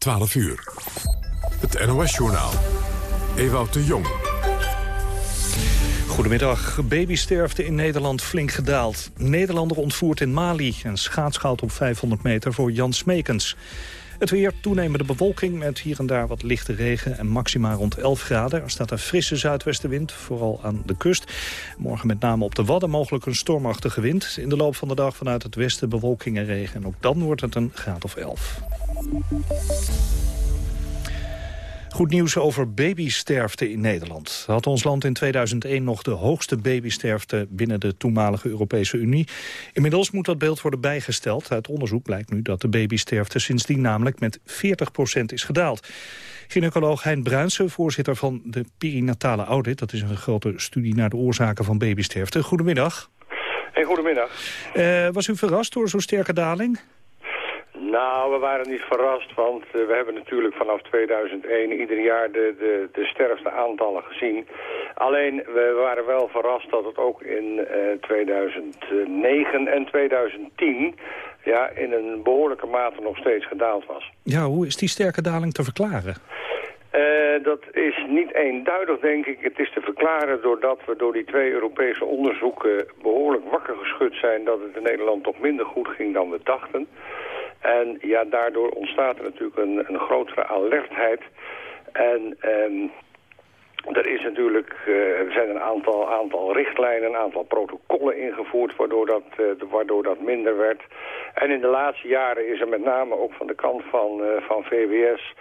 12 uur. Het NOS-journaal. Ewout de Jong. Goedemiddag. Babysterfte in Nederland flink gedaald. Nederlander ontvoerd in Mali en schaatsgoud op 500 meter voor Jan Smekens. Het weer, toenemende bewolking met hier en daar wat lichte regen en maxima rond 11 graden. Er staat een frisse zuidwestenwind, vooral aan de kust. Morgen met name op de Wadden mogelijk een stormachtige wind. In de loop van de dag vanuit het westen bewolking en regen. En ook dan wordt het een graad of 11. Goed nieuws over babysterfte in Nederland. Had ons land in 2001 nog de hoogste babysterfte binnen de toenmalige Europese Unie. Inmiddels moet dat beeld worden bijgesteld. Uit onderzoek blijkt nu dat de babysterfte sindsdien namelijk met 40% is gedaald. Gynaecoloog Hein Bruinsen, voorzitter van de perinatale audit. Dat is een grote studie naar de oorzaken van babysterfte. Goedemiddag. Hey, goedemiddag. Uh, was u verrast door zo'n sterke daling? Nou, we waren niet verrast, want uh, we hebben natuurlijk vanaf 2001 ieder jaar de, de, de sterfste aantallen gezien. Alleen, we waren wel verrast dat het ook in uh, 2009 en 2010 ja, in een behoorlijke mate nog steeds gedaald was. Ja, hoe is die sterke daling te verklaren? Uh, dat is niet eenduidig, denk ik. Het is te verklaren doordat we door die twee Europese onderzoeken behoorlijk wakker geschud zijn dat het in Nederland toch minder goed ging dan we dachten. En ja, daardoor ontstaat er natuurlijk een, een grotere alertheid. En um, er is natuurlijk, uh, er zijn een aantal, aantal richtlijnen, een aantal protocollen ingevoerd waardoor dat, uh, waardoor dat minder werd. En in de laatste jaren is er met name ook van de kant van, uh, van VWS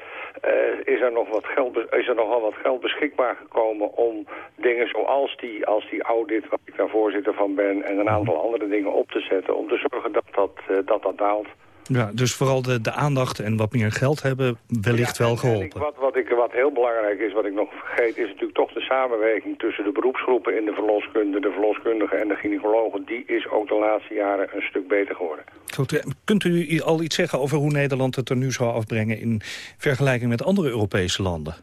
is, er nog wat geld, is er nogal wat geld beschikbaar gekomen om dingen zoals die, als die audit waar ik daar voorzitter van ben en een aantal andere dingen op te zetten om te zorgen dat dat, dat, dat daalt. Ja, dus vooral de, de aandacht en wat meer geld hebben wellicht wel geholpen. Ik, wat, wat, ik, wat heel belangrijk is, wat ik nog vergeet, is natuurlijk toch de samenwerking tussen de beroepsgroepen in de verloskunde, de verloskundigen en de gynaecologen. Die is ook de laatste jaren een stuk beter geworden. Goed, eh, kunt u al iets zeggen over hoe Nederland het er nu zou afbrengen in vergelijking met andere Europese landen?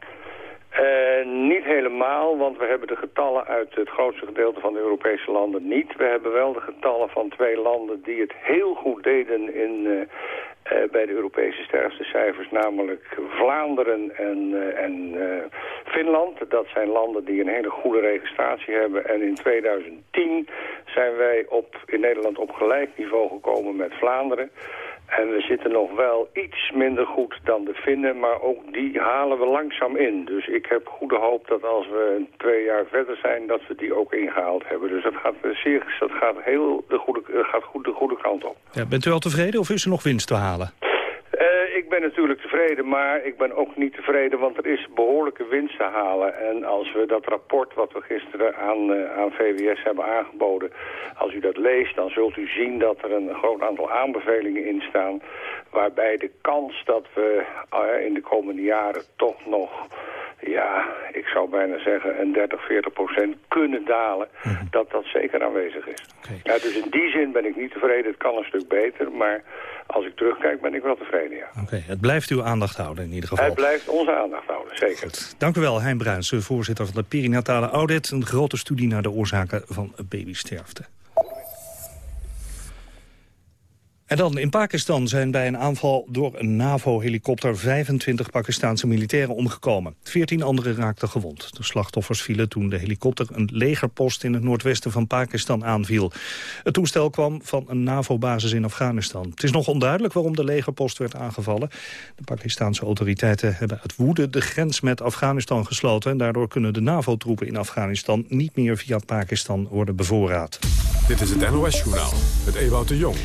Want we hebben de getallen uit het grootste gedeelte van de Europese landen niet. We hebben wel de getallen van twee landen die het heel goed deden in, uh, uh, bij de Europese sterftecijfers, namelijk Vlaanderen en, en Finland. Dat zijn landen die een hele goede registratie hebben. En in 2010 zijn wij op, in Nederland op gelijk niveau gekomen met Vlaanderen. En we zitten nog wel iets minder goed dan de Finnen, maar ook die halen we langzaam in. Dus ik heb goede hoop dat als we twee jaar verder zijn, dat we die ook ingehaald hebben. Dus dat gaat, zeer, dat gaat, heel de goede, gaat goed de goede kant op. Ja, bent u al tevreden of is er nog winst te halen? Ik ben natuurlijk tevreden, maar ik ben ook niet tevreden, want er is behoorlijke winst te halen. En als we dat rapport wat we gisteren aan, uh, aan VWS hebben aangeboden, als u dat leest, dan zult u zien dat er een groot aantal aanbevelingen in staan, waarbij de kans dat we uh, in de komende jaren toch nog ja, ik zou bijna zeggen een 30, 40 procent kunnen dalen, mhm. dat dat zeker aanwezig is. Okay. Ja, dus in die zin ben ik niet tevreden, het kan een stuk beter, maar als ik terugkijk ben ik wel tevreden, ja. Oké, het blijft uw aandacht houden in ieder geval. Het blijft onze aandacht houden, zeker. Goed. Dank u wel, Hein Bruins, voorzitter van de Perinatale Audit, een grote studie naar de oorzaken van babysterfte. En dan in Pakistan zijn bij een aanval door een NAVO-helikopter 25 Pakistanse militairen omgekomen. 14 anderen raakten gewond. De slachtoffers vielen toen de helikopter een legerpost in het noordwesten van Pakistan aanviel. Het toestel kwam van een NAVO-basis in Afghanistan. Het is nog onduidelijk waarom de legerpost werd aangevallen. De Pakistanse autoriteiten hebben uit woede de grens met Afghanistan gesloten. En daardoor kunnen de NAVO-troepen in Afghanistan niet meer via Pakistan worden bevoorraad. Dit is het NOS-journaal met Ewout de Jong.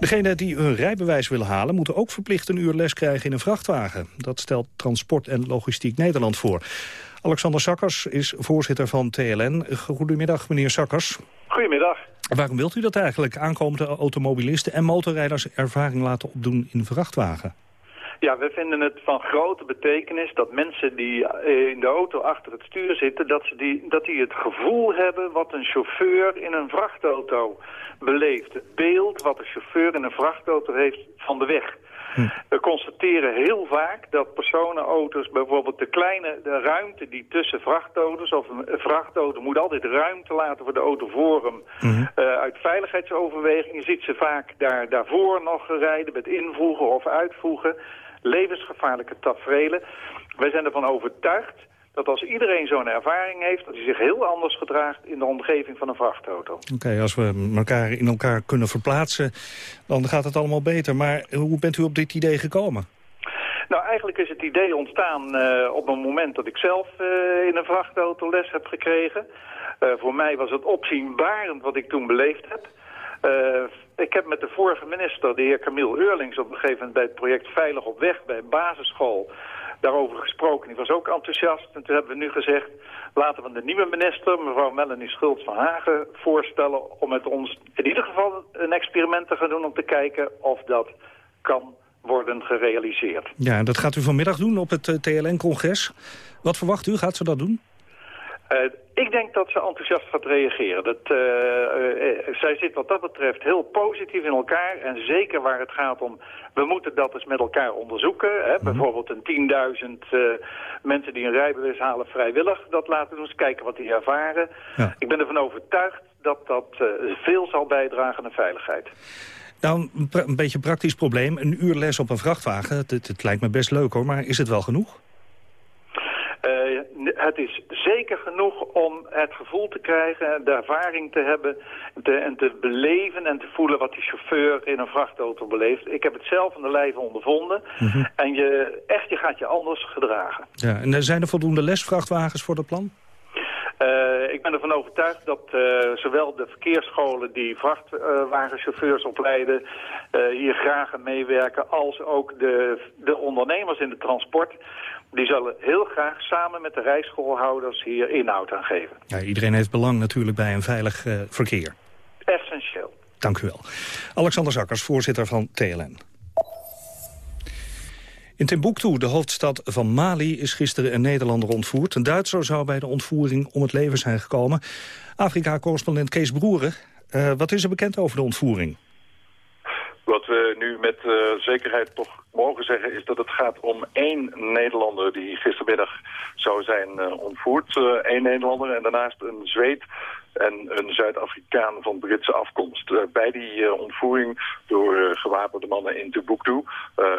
Degenen die hun rijbewijs willen halen... moeten ook verplicht een uur les krijgen in een vrachtwagen. Dat stelt Transport en Logistiek Nederland voor. Alexander Sakkers is voorzitter van TLN. Goedemiddag, meneer Sakkers. Goedemiddag. Waarom wilt u dat eigenlijk? Aankomende automobilisten en motorrijders ervaring laten opdoen in vrachtwagen? Ja, we vinden het van grote betekenis dat mensen die eh, in de auto achter het stuur zitten... dat, ze die, dat die het gevoel hebben wat een chauffeur in een vrachtauto beleeft. Het beeld wat een chauffeur in een vrachtauto heeft van de weg. Hm. We constateren heel vaak dat personenauto's, bijvoorbeeld de kleine de ruimte die tussen vrachtauto's, of een vrachtauto moet altijd ruimte laten voor de auto voor hem, hm. uit veiligheidsoverweging. Je ziet ze vaak daar, daarvoor nog rijden met invoegen of uitvoegen. Levensgevaarlijke tafereelen. Wij zijn ervan overtuigd dat als iedereen zo'n ervaring heeft... dat hij zich heel anders gedraagt in de omgeving van een vrachtauto. Oké, als we elkaar in elkaar kunnen verplaatsen, dan gaat het allemaal beter. Maar hoe bent u op dit idee gekomen? Nou, eigenlijk is het idee ontstaan uh, op een moment dat ik zelf uh, in een vrachtauto les heb gekregen. Uh, voor mij was het opzienbarend wat ik toen beleefd heb. ik heb met de vorige minister, de heer Camille Eurlings, op een gegeven moment bij het project Veilig op Weg bij een basisschool daarover gesproken. Die was ook enthousiast. En toen hebben we nu gezegd, laten we de nieuwe minister, mevrouw Melanie Schultz van Hagen, voorstellen om met ons in ieder geval een experiment te gaan doen om te kijken of dat kan worden gerealiseerd. Ja, en dat gaat u vanmiddag doen op het eh, TLN-congres. Wat verwacht u? Gaat ze dat doen? Uh, ik denk dat ze enthousiast gaat reageren. Dat, uh, uh, zij zit wat dat betreft heel positief in elkaar. En zeker waar het gaat om, we moeten dat eens met elkaar onderzoeken. Hè? Mhm. Bijvoorbeeld een 10.000 mensen die een rijbewijs halen vrijwillig. Dat laten we eens kijken wat die ervaren. Ja. Ik ben ervan overtuigd dat dat veel zal bijdragen aan veiligheid. Nou, een, een beetje een praktisch probleem. Een uur les op een vrachtwagen, het, het lijkt me best leuk hoor. Maar is het wel genoeg? Het is zeker genoeg om het gevoel te krijgen, de ervaring te hebben... Te, en te beleven en te voelen wat die chauffeur in een vrachtauto beleeft. Ik heb het zelf in de lijve ondervonden. Mhm. En je, echt, je gaat je anders gedragen. Ja, en zijn er voldoende lesvrachtwagens voor dat plan? Uh, ik ben ervan overtuigd dat uh, zowel de verkeersscholen die vrachtwagenchauffeurs opleiden... Uh, hier graag aan meewerken, als ook de, de ondernemers in de transport die zullen heel graag samen met de rijschoolhouders hier inhoud aan geven. Ja, iedereen heeft belang natuurlijk bij een veilig uh, verkeer. Essentieel. Dank u wel. Alexander Zakkers, voorzitter van TLN. In Timbuktu, de hoofdstad van Mali, is gisteren een Nederlander ontvoerd. Een Duitser zou bij de ontvoering om het leven zijn gekomen. Afrika-correspondent Kees Broeren, uh, wat is er bekend over de ontvoering? Wat we nu met uh, zekerheid toch mogen zeggen is dat het gaat om één Nederlander die gistermiddag zou zijn uh, ontvoerd. Eén uh, Nederlander en daarnaast een Zweed en een Zuid-Afrikaan van Britse afkomst. Bij die ontvoering door gewapende mannen in Timbuktu,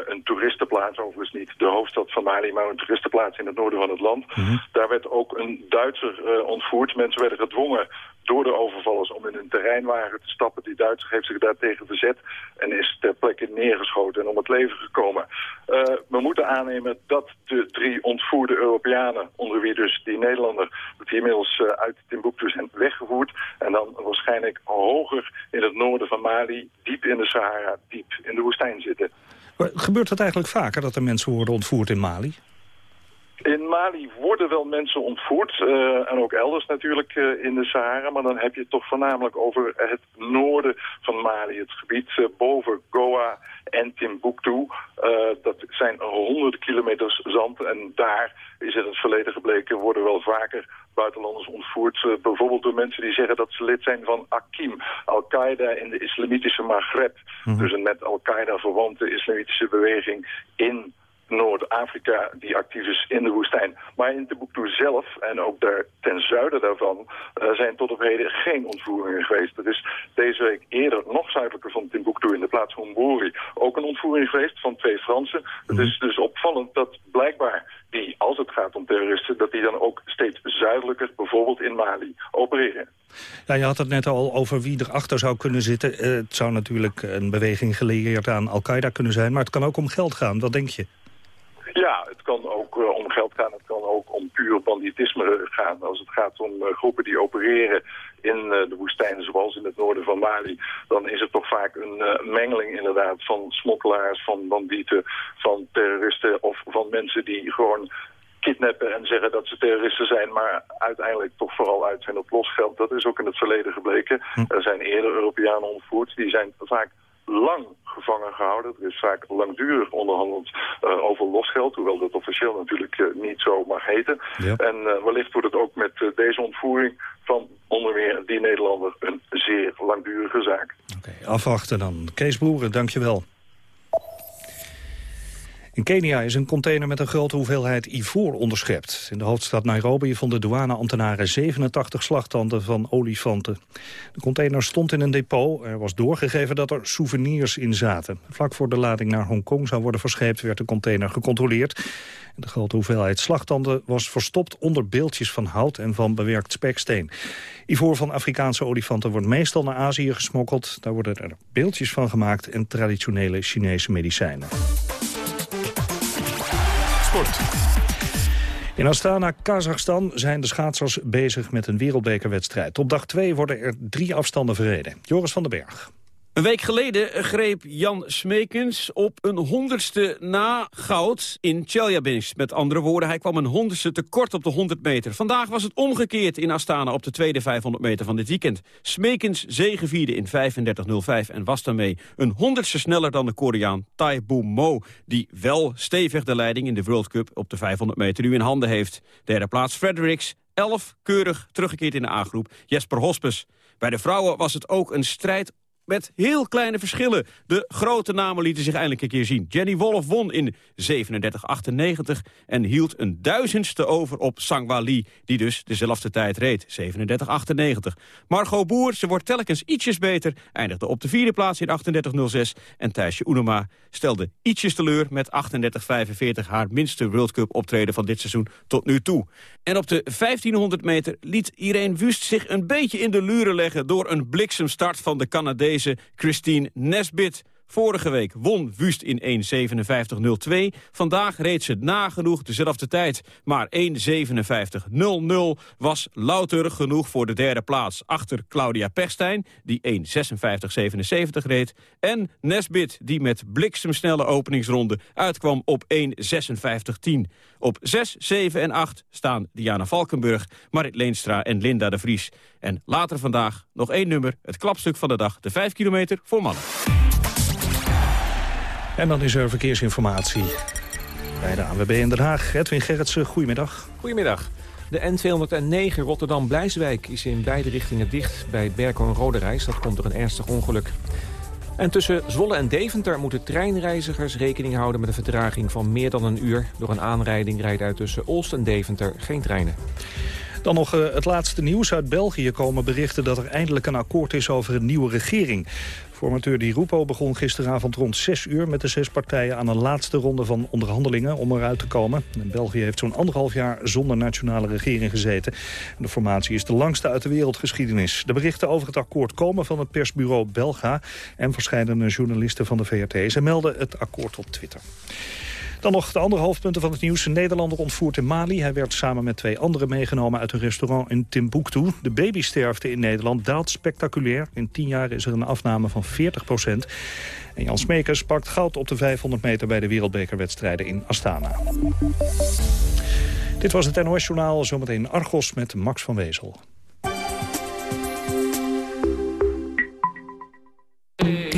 een toeristenplaats, overigens niet de hoofdstad van Mali, maar een toeristenplaats in het noorden van het land. Mm -hmm. Daar werd ook een Duitser ontvoerd. Mensen werden gedwongen door de overvallers om in een terreinwagen te stappen. Die Duitser heeft zich daartegen verzet en is ter plekke neergeschoten en om het leven gekomen. Uh, we moeten aannemen dat de drie ontvoerde Europeanen, onder wie dus die Nederlander, dat die inmiddels uh, uit Timbuktu zijn weggevoerd. En dan waarschijnlijk hoger in het noorden van Mali, diep in de Sahara, diep in de woestijn zitten. Gebeurt het eigenlijk vaker dat er mensen worden ontvoerd in Mali? In Mali worden wel mensen ontvoerd, uh, en ook elders natuurlijk uh, in de Sahara, maar dan heb je het toch voornamelijk over het noorden van Mali, het gebied uh, boven Goa en Timbuktu. dat zijn honderden kilometers zand en daar is in het verleden gebleken worden wel vaker buitenlanders ontvoerd. bijvoorbeeld door mensen die zeggen dat ze lid zijn van Akim, Al-Qaeda in de islamitische Maghreb. Mm -hmm. Dus een met Al-Qaeda verwante islamitische beweging in Noord-Afrika die actief is in de woestijn. Maar in Timbuktu zelf en ook daar ten zuiden daarvan uh, zijn tot op heden geen ontvoeringen geweest. Er is deze week eerder nog zuidelijker van Timbuktu in de plaats Hombori ook een ontvoering geweest van twee Fransen. Het is dus opvallend dat blijkbaar die, als het gaat om terroristen, dat die dan ook steeds zuidelijker, bijvoorbeeld in Mali, opereren. Ja, je had het net al over wie erachter zou kunnen zitten. Uh, het zou natuurlijk een beweging geleerd aan Al-Qaeda kunnen zijn, maar het kan ook om geld gaan. Wat denk je? Ja, het kan ook uh, om geld gaan. Het kan ook om puur banditisme gaan. Als het gaat om uh, groepen die opereren in uh, de woestijnen, zoals in het noorden van Mali... dan is het toch vaak een mengeling inderdaad van smokkelaars, van bandieten... van terroristen of van mensen die gewoon kidnappen en zeggen dat ze terroristen zijn... maar uiteindelijk toch vooral uit zijn op losgeld. Dat is ook in het verleden gebleken. Hm. Er zijn eerder Europeanen ontvoerd. Die zijn vaak lang gevangen gehouden. Er is vaak langdurig onderhandeld uh, over losgeld, hoewel dat officieel natuurlijk uh, niet zo mag heten. Ja. En uh, wellicht wordt het ook met deze ontvoering van onder meer die Nederlander een zeer langdurige zaak. Oké, okay, afwachten dan. Kees Boeren, dankjewel. In Kenia is een container met een grote hoeveelheid ivoor onderschept. In de hoofdstad Nairobi vonden douaneambtenaren 87 slagtanden van olifanten. De container stond in een depot. Er was doorgegeven dat er souvenirs in zaten. Vlak voor de lading naar Hongkong zou worden verscheept... werd de container gecontroleerd. De grote hoeveelheid slagtanden was verstopt onder beeldjes van hout en van bewerkt speksteen. Ivoor van Afrikaanse olifanten wordt meestal naar Azië gesmokkeld. Daar worden er beeldjes van gemaakt en traditionele Chinese medicijnen. In Astana, Kazachstan, zijn de schaatsers bezig met een wereldbekerwedstrijd. Op dag 2 worden er drie afstanden verreden. Joris van den Berg. Een week geleden greep Jan Smekens op een honderdste na goud in Chelyabinsk. Met andere woorden, hij kwam een honderdste tekort op de 100 meter. Vandaag was het omgekeerd in Astana op de tweede 500 meter van dit weekend. Smekens zegevierde in 35.05 en was daarmee een honderdste sneller dan de Koreaan Tai Mo... die wel stevig de leiding in de World Cup op de 500 meter nu in handen heeft. Derde plaats Fredericks, 11 keurig teruggekeerd in de A-groep. Jesper Hospes. Bij de vrouwen was het ook een strijd met heel kleine verschillen. De grote namen lieten zich eindelijk een keer zien. Jenny Wolf won in 37,98 en hield een duizendste over op Sangwa Lee... die dus dezelfde tijd reed, 37,98. Margot Boer, ze wordt telkens ietsjes beter... eindigde op de vierde plaats in 38,06. En Thijsje Oenema stelde ietsjes teleur met 38,45... haar minste World Cup optreden van dit seizoen tot nu toe. En op de 1500 meter liet Irene Wust zich een beetje in de luren leggen... door een bliksemstart van de Canadees Christine Nesbit. Vorige week won Wust in 1.57.02. Vandaag reed ze nagenoeg dezelfde tijd. Maar 1.57.00 was louter genoeg voor de derde plaats. Achter Claudia Pechstein, die 1.56.77 reed. En Nesbit, die met bliksemsnelle openingsronde uitkwam op 1.56.10. Op 6, 7 en 8 staan Diana Valkenburg, Marit Leenstra en Linda de Vries. En later vandaag nog één nummer, het klapstuk van de dag, de 5 kilometer voor mannen. En dan is er verkeersinformatie bij de ANWB in Den Haag. Edwin Gerritsen, goedemiddag. Goedemiddag. De N209 Rotterdam-Blijswijk is in beide richtingen dicht bij Berko en Roderijs. Dat komt door een ernstig ongeluk. En tussen Zwolle en Deventer moeten treinreizigers rekening houden met een vertraging van meer dan een uur. Door een aanrijding rijdt uit tussen Olst en Deventer geen treinen. Dan nog uh, het laatste nieuws. Uit België komen berichten dat er eindelijk een akkoord is over een nieuwe regering. Formateur Di Rupo begon gisteravond rond 6 uur met de zes partijen aan een laatste ronde van onderhandelingen om eruit te komen. En België heeft zo'n anderhalf jaar zonder nationale regering gezeten. de formatie is de langste uit de wereldgeschiedenis. De berichten over het akkoord komen van het persbureau Belga en verschillende journalisten van de VRT. Ze melden het akkoord op Twitter. Dan nog de andere hoofdpunten van het nieuws. Een Nederlander ontvoerd in Mali. Hij werd samen met twee anderen meegenomen uit een restaurant in Timbuktu. De babysterfte in Nederland daalt spectaculair. In tien jaar is er een afname van 40 procent. En Jan Smekers pakt goud op de 500 meter bij de wereldbekerwedstrijden in Astana. Dit was het NOS Journaal. Zometeen Argos met Max van Wezel.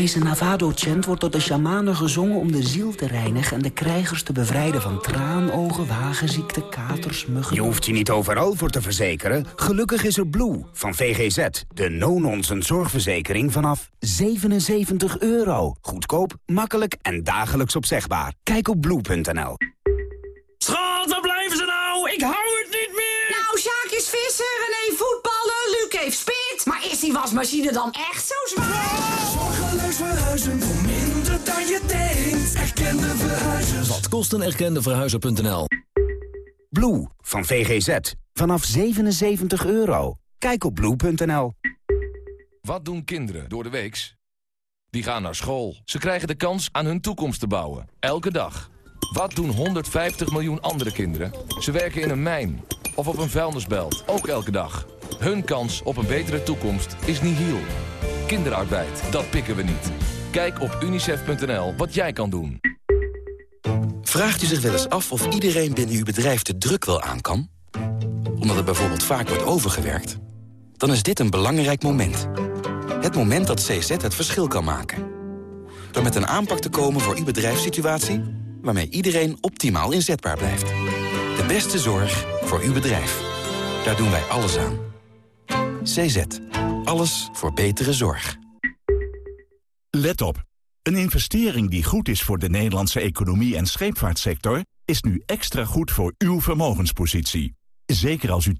Deze Navado-chant wordt door de shamanen gezongen om de ziel te reinigen... en de krijgers te bevrijden van traanogen, wagenziekte, katers, muggen... Je hoeft je niet overal voor te verzekeren. Gelukkig is er Blue van VGZ. De no-nonsense zorgverzekering vanaf 77 euro. Goedkoop, makkelijk en dagelijks opzegbaar. Kijk op blue.nl. Schat, waar blijven ze nou? Ik hou het niet meer! Nou, Sjaak is vissen, René voetballen, Luc heeft spit. Maar is die wasmachine dan echt zo zwaar? Verhuizen voor minder dan je denkt. Erkende verhuizers. Wat kost een erkende verhuizer.nl? Blue van VGZ. Vanaf 77 euro. Kijk op blue.nl. Wat doen kinderen door de weeks? Die gaan naar school. Ze krijgen de kans aan hun toekomst te bouwen. Elke dag. Wat doen 150 miljoen andere kinderen? Ze werken in een mijn of op een vuilnisbelt. Ook elke dag. Hun kans op een betere toekomst is nihil. Kinderarbeid, dat pikken we niet. Kijk op unicef.nl wat jij kan doen. Vraagt u zich wel eens af of iedereen binnen uw bedrijf de druk wel aan kan? Omdat er bijvoorbeeld vaak wordt overgewerkt? Dan is dit een belangrijk moment. Het moment dat CZ het verschil kan maken. Door met een aanpak te komen voor uw bedrijfssituatie... waarmee iedereen optimaal inzetbaar blijft. De beste zorg voor uw bedrijf. Daar doen wij alles aan. CZ. Alles voor betere zorg. Let op. Een investering die goed is voor de Nederlandse economie en scheepvaartsector... is nu extra goed voor uw vermogenspositie. Zeker als u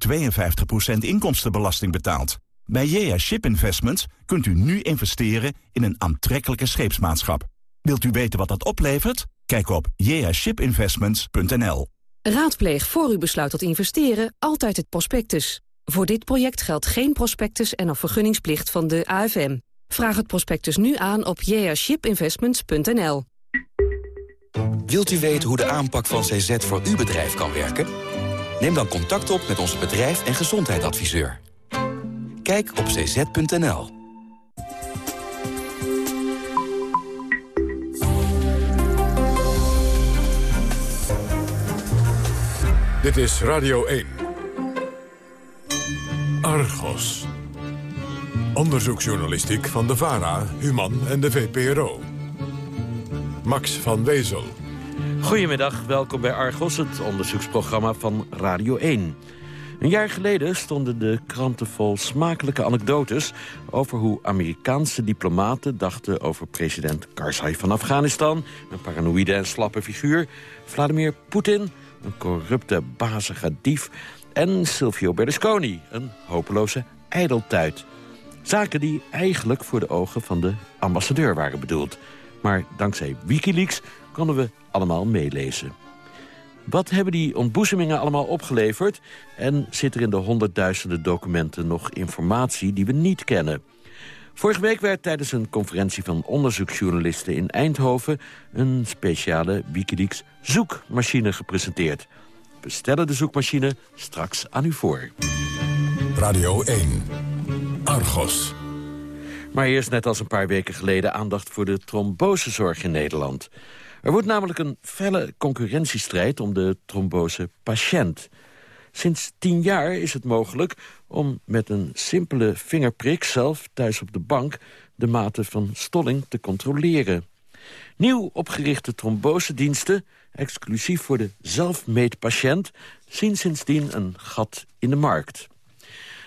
52% inkomstenbelasting betaalt. Bij JA Ship Investments kunt u nu investeren in een aantrekkelijke scheepsmaatschap. Wilt u weten wat dat oplevert? Kijk op jashipinvestments.nl. Raadpleeg voor u besluit tot investeren altijd het prospectus. Voor dit project geldt geen prospectus en of vergunningsplicht van de AFM. Vraag het prospectus nu aan op jashipinvestments.nl. Wilt u weten hoe de aanpak van CZ voor uw bedrijf kan werken? Neem dan contact op met onze bedrijf- en gezondheidsadviseur. Kijk op cz.nl. Dit is Radio 1. Argos. Onderzoeksjournalistiek van de VARA, Human en de VPRO. Max van Wezel. Goedemiddag, welkom bij Argos, het onderzoeksprogramma van Radio 1. Een jaar geleden stonden de kranten vol smakelijke anekdotes... over hoe Amerikaanse diplomaten dachten over president Karzai van Afghanistan... een paranoïde en slappe figuur, Vladimir Poetin... een corrupte, bazige dief... en Silvio Berlusconi, een hopeloze ijdeltuit. Zaken die eigenlijk voor de ogen van de ambassadeur waren bedoeld. Maar dankzij Wikileaks konden we allemaal meelezen. Wat hebben die ontboezemingen allemaal opgeleverd? En zit er in de honderdduizenden documenten nog informatie die we niet kennen? Vorige week werd tijdens een conferentie van onderzoeksjournalisten in Eindhoven... een speciale Wikileaks zoekmachine gepresenteerd. We stellen de zoekmachine straks aan u voor. Radio 1. Argos. Maar eerst net als een paar weken geleden aandacht voor de trombosezorg in Nederland. Er wordt namelijk een felle concurrentiestrijd om de trombose-patiënt. Sinds tien jaar is het mogelijk om met een simpele vingerprik zelf thuis op de bank de mate van stolling te controleren. Nieuw opgerichte trombosediensten, exclusief voor de zelfmeetpatiënt, zien sindsdien een gat in de markt.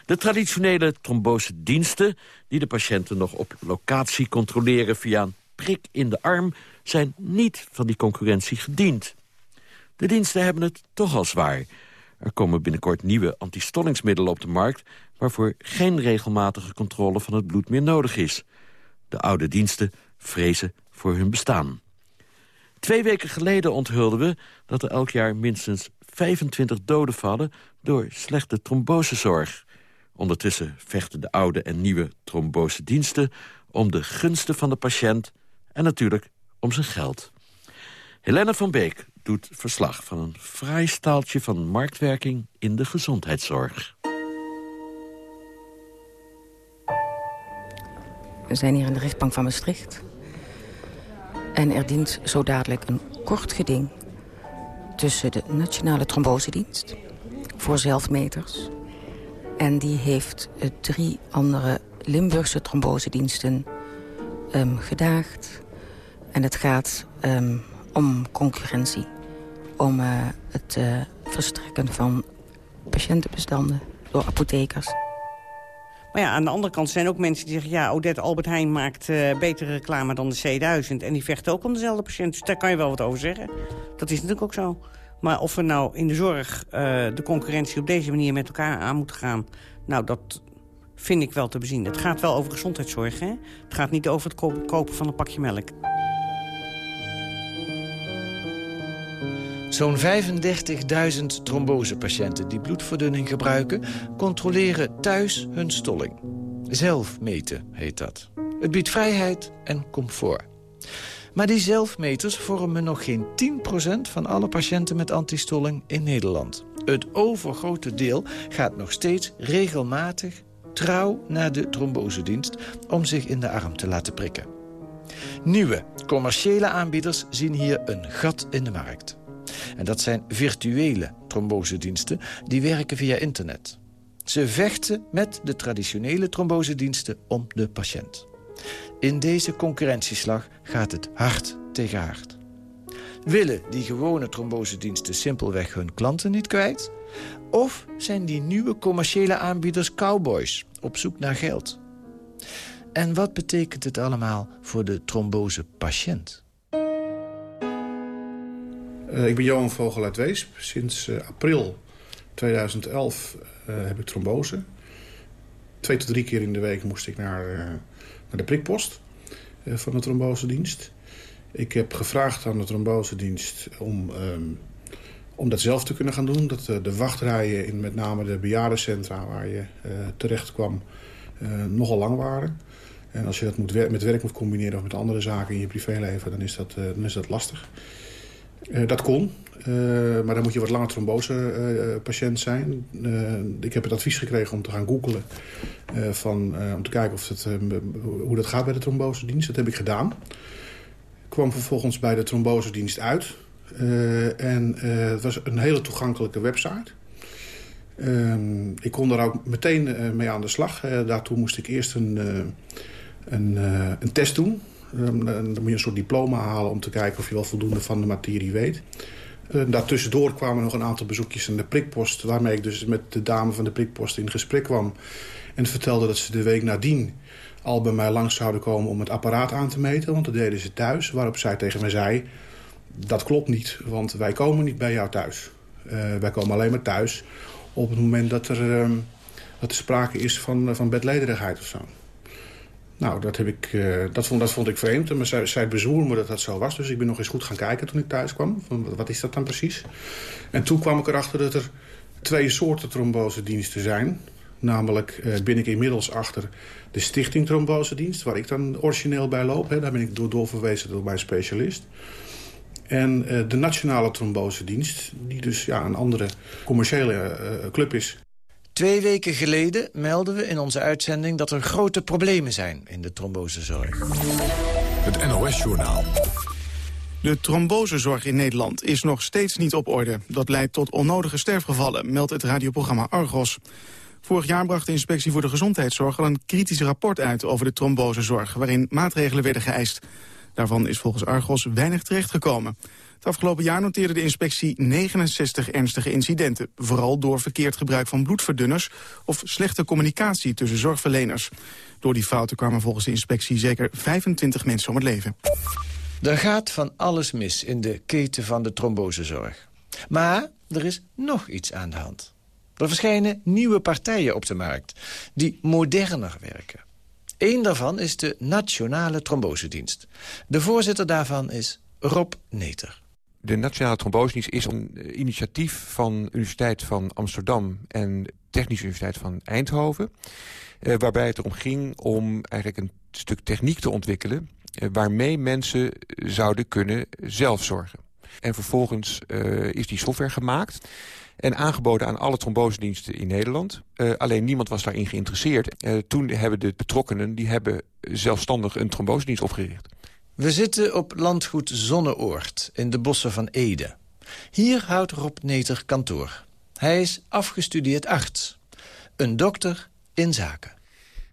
De traditionele trombosediensten, die de patiënten nog op locatie controleren via een prik in de arm, zijn niet van die concurrentie gediend. De diensten hebben het toch al zwaar. Er komen binnenkort nieuwe antistollingsmiddelen op de markt... waarvoor geen regelmatige controle van het bloed meer nodig is. De oude diensten vrezen voor hun bestaan. Twee weken geleden onthulden we dat er elk jaar minstens 25 doden vallen... door slechte trombosezorg. Ondertussen vechten de oude en nieuwe trombosediensten... om de gunsten van de patiënt en natuurlijk om zijn geld. Helene van Beek doet verslag van een fraai staaltje van marktwerking in de gezondheidszorg. We zijn hier in de rechtbank van Maastricht. En er dient zo dadelijk een kort geding tussen de Nationale Trombosedienst voor zelfmeters. En die heeft drie andere Limburgse trombosediensten um, gedaagd. En het gaat um, om concurrentie. Om uh, het uh, verstrekken van patiëntenbestanden door apothekers. Maar ja, aan de andere kant zijn ook mensen die zeggen... ja, Odette Albert Heijn maakt uh, betere reclame dan de C1000... en die vechten ook om dezelfde patiënt. Dus daar kan je wel wat over zeggen. Dat is natuurlijk ook zo. Maar of we nou in de zorg uh, de concurrentie op deze manier met elkaar aan moeten gaan... nou, dat vind ik wel te bezien. Het gaat wel over gezondheidszorg, hè? Het gaat niet over het kopen van een pakje melk. Zo'n 35.000 trombosepatiënten die bloedverdunning gebruiken... controleren thuis hun stolling. Zelf meten heet dat. Het biedt vrijheid en comfort. Maar die zelfmeters vormen nog geen 10% van alle patiënten met antistolling in Nederland. Het overgrote deel gaat nog steeds regelmatig trouw naar de trombosedienst... om zich in de arm te laten prikken. Nieuwe commerciële aanbieders zien hier een gat in de markt. En dat zijn virtuele trombosediensten die werken via internet. Ze vechten met de traditionele trombosediensten om de patiënt. In deze concurrentieslag gaat het hard tegen hard. Willen die gewone trombosediensten simpelweg hun klanten niet kwijt? Of zijn die nieuwe commerciële aanbieders cowboys op zoek naar geld? En wat betekent het allemaal voor de trombosepatiënt? Uh, ik ben Johan Vogel uit Weesp. Sinds uh, april 2011 uh, heb ik trombose. Twee tot drie keer in de week moest ik naar, naar de prikpost van de trombosedienst. Ik heb gevraagd aan de trombosedienst om, um, om dat zelf te kunnen gaan doen. Dat de wachtrijen in met name de bejaardencentra waar je terecht kwam nogal lang waren. En als je dat moet met werk moet combineren of met andere zaken in je privéleven, dan is dat, dan is dat lastig. Uh, dat kon, uh, maar dan moet je wat langer trombose-patiënt uh, zijn. ik heb het advies gekregen om te gaan googlen... van, om te kijken of het, hoe dat gaat bij de trombosedienst. Dat heb ik gedaan. Kwam vervolgens bij de trombosedienst uit. en het was een hele toegankelijke website. ik kon daar ook meteen mee aan de slag. daartoe moest ik eerst een, een, een test doen... Ehm, dan moet je een soort diploma halen om te kijken of je wel voldoende van de materie weet. Uh, daartussendoor kwamen nog een aantal bezoekjes aan de prikpost... waarmee ik dus met de dame van de prikpost in gesprek kwam. En vertelde dat ze de week nadien al bij mij langs zouden komen om het apparaat aan te meten. Want dat deden ze thuis. Waarop zij tegen mij zei, dat klopt niet, want wij komen niet bij jou thuis. Uh, wij komen alleen maar thuis op het moment dat er, uh, dat sprake is van, van bedlederigheid of zo. Nou, dat, heb ik, uh, dat, vond, dat vond ik vreemd. Maar zij, zij bezwoer me dat dat zo was. Dus ik ben nog eens goed gaan kijken toen ik thuis kwam. Van, wat is dat dan precies? En toen kwam ik erachter dat er twee soorten trombosediensten zijn. Namelijk uh, ben ik inmiddels achter de Stichting Trombosedienst... waar ik dan origineel bij loop. Hè. Daar ben ik door doorverwezen door mijn specialist. En uh, de Nationale Trombosedienst, die dus ja, een andere commerciële club is... Twee weken geleden melden we in onze uitzending dat er grote problemen zijn in de trombosezorg. Het NOS-journaal. De trombosezorg in Nederland is nog steeds niet op orde. Dat leidt tot onnodige sterfgevallen, meldt het radioprogramma Argos. Vorig jaar bracht de Inspectie voor de Gezondheidszorg al een kritisch rapport uit over de trombosezorg, waarin maatregelen werden geëist. Daarvan is volgens Argos weinig terechtgekomen. Het afgelopen jaar noteerde de inspectie 69 ernstige incidenten. Vooral door verkeerd gebruik van bloedverdunners of slechte communicatie tussen zorgverleners. Door die fouten kwamen volgens de inspectie zeker 25 mensen om het leven. Er gaat van alles mis in de keten van de trombosezorg. Maar er is nog iets aan de hand. Er verschijnen nieuwe partijen op de markt die moderner werken. Eén daarvan is de Nationale Trombosedienst. De voorzitter daarvan is Rob Neter. De Nationale Trombosedienst is een eh, initiatief van Universiteit van Amsterdam... en Technische Universiteit van Eindhoven. Eh, waarbij het erom ging om eigenlijk een stuk techniek te ontwikkelen... Eh, waarmee mensen zouden kunnen zelfzorgen. En vervolgens is die software gemaakt en aangeboden aan alle trombosediensten in Nederland. Alleen niemand was daarin geïnteresseerd. Toen hebben de betrokkenen die hebben zelfstandig een trombosedienst opgericht. We zitten op landgoed Zonneoord in de bossen van Ede. Hier houdt Rob Neter kantoor. Hij is afgestudeerd arts. Een dokter in zaken.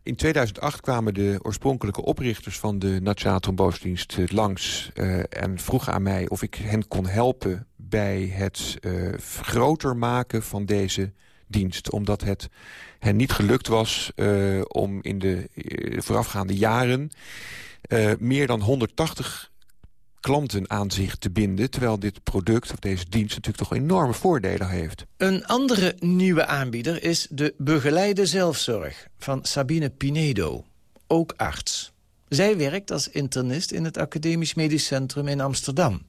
In 2008 kwamen de oorspronkelijke oprichters van de Nationale Trombosedienst langs... Uh, en vroegen aan mij of ik hen kon helpen bij het uh, groter maken van deze dienst. Omdat het hen niet gelukt was om in de voorafgaande jaren... meer dan 180 klanten aan zich te binden... terwijl dit product of deze dienst natuurlijk toch enorme voordelen heeft. Een andere nieuwe aanbieder is de begeleide zelfzorg van Sabine Pinedo, ook arts. Zij werkt als internist in het Academisch Medisch Centrum in Amsterdam.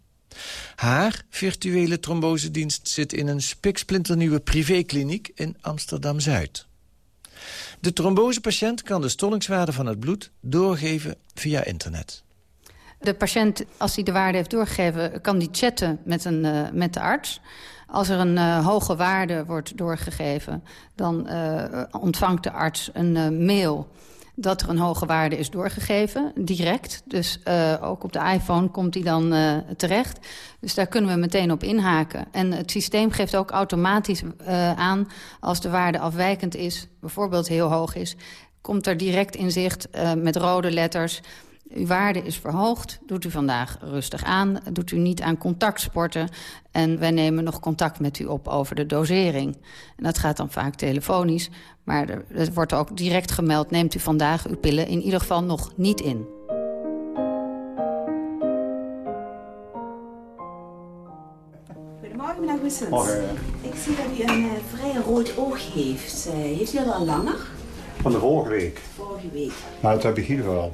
Haar virtuele trombosedienst zit in een spiksplinternieuwe privékliniek in Amsterdam-Zuid. De trombosepatiënt kan de stollingswaarde van het bloed doorgeven via internet. De patiënt, als hij de waarde heeft doorgegeven, kan die chatten met, een, uh, met de arts. Als er een uh, hoge waarde wordt doorgegeven, dan uh, ontvangt de arts een mail dat er een hoge waarde is doorgegeven, direct. Dus uh, ook op de iPhone komt die dan uh, terecht. Dus daar kunnen we meteen op inhaken. En het systeem geeft ook automatisch uh, aan als de waarde afwijkend is... bijvoorbeeld heel hoog is, komt er direct in zicht met rode letters uw waarde is verhoogd, doet u vandaag rustig aan, doet u niet aan contactsporten... en wij nemen nog contact met u op over de dosering. En dat gaat dan vaak telefonisch, maar er, er wordt ook direct gemeld... neemt u vandaag uw pillen in ieder geval nog niet in. Goedemorgen, meneer Wissels. Ik zie dat u een uh, vrij rood oog heeft. Uh, heeft u dat al langer? Van de vorige week. Vorige week. Nou, dat heb ik hier wel.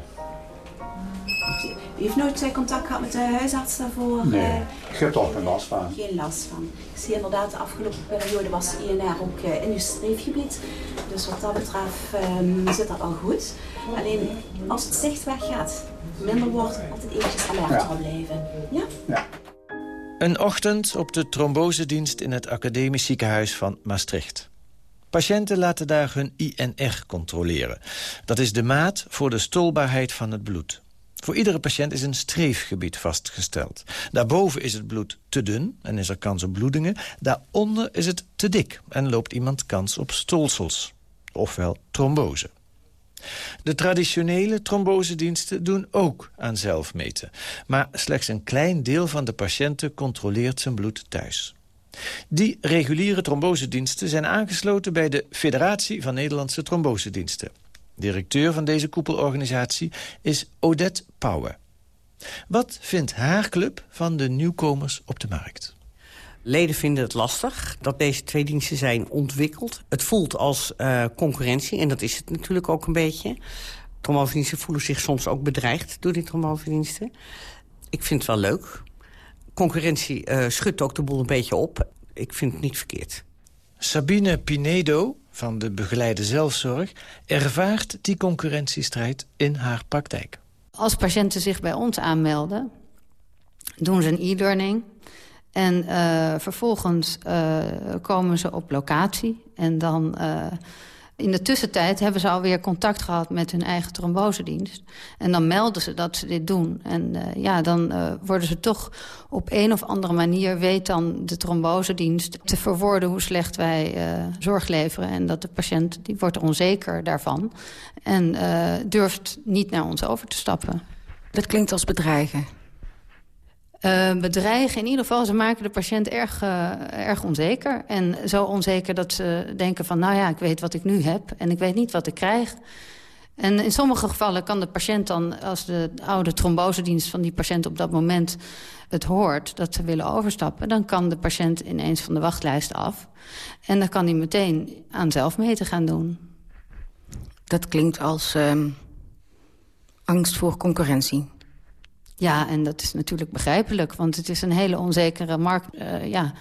U heeft nooit uh, contact gehad met de huisarts daarvoor? Nee, ik heb er geen last van. Geen last van. Ik zie inderdaad, de afgelopen periode was INR ook in uw streefgebied. Dus wat dat betreft um, zit dat al goed. Alleen, als het zicht weggaat, minder wordt, altijd eventjes alert ja. blijven. Ja? Ja. Een ochtend op de trombosedienst in het academisch ziekenhuis van Maastricht. Patiënten laten daar hun INR controleren. Dat is de maat voor de stolbaarheid van het bloed. Voor iedere patiënt is een streefgebied vastgesteld. Daarboven is het bloed te dun en is er kans op bloedingen. Daaronder is het te dik en loopt iemand kans op stolsels. Ofwel trombose. De traditionele trombosediensten doen ook aan zelfmeten. Maar slechts een klein deel van de patiënten controleert zijn bloed thuis. Die reguliere trombosediensten zijn aangesloten bij de Federatie van Nederlandse Trombosediensten. Directeur van deze koepelorganisatie is Odette Pauwe. Wat vindt haar club van de nieuwkomers op de markt? Leden vinden het lastig dat deze twee diensten zijn ontwikkeld. Het voelt als uh, concurrentie en dat is het natuurlijk ook een beetje. Trombosediensten voelen zich soms ook bedreigd door die trombosediensten. Ik vind het wel leuk. Concurrentie uh, schudt ook de boel een beetje op. Ik vind het niet verkeerd. Sabine Pinedo van de begeleide zelfzorg... ervaart die concurrentiestrijd in haar praktijk. Als patiënten zich bij ons aanmelden, doen ze een e-learning... En uh, vervolgens uh, komen ze op locatie. En dan uh, in de tussentijd hebben ze alweer contact gehad met hun eigen trombosedienst. En dan melden ze dat ze dit doen. En ja, dan worden ze toch op een of andere manier... weet dan de trombosedienst te verwoorden hoe slecht wij zorg leveren. En dat de patiënt die wordt onzeker daarvan. En durft niet naar ons over te stappen. Dat klinkt als bedreigen. Uh, bedreigen in ieder geval, ze maken de patiënt erg, uh, erg onzeker. En zo onzeker dat ze denken van... nou ja, ik weet wat ik nu heb en ik weet niet wat ik krijg. En in sommige gevallen kan de patiënt dan... als de oude trombosedienst van die patiënt op dat moment het hoort... dat ze willen overstappen... dan kan de patiënt ineens van de wachtlijst af. En dan kan hij meteen aan zelfmeten gaan doen. Dat klinkt als uh, angst voor concurrentie. Ja, en dat is natuurlijk begrijpelijk, want het is een hele onzekere markt. Uh, ja.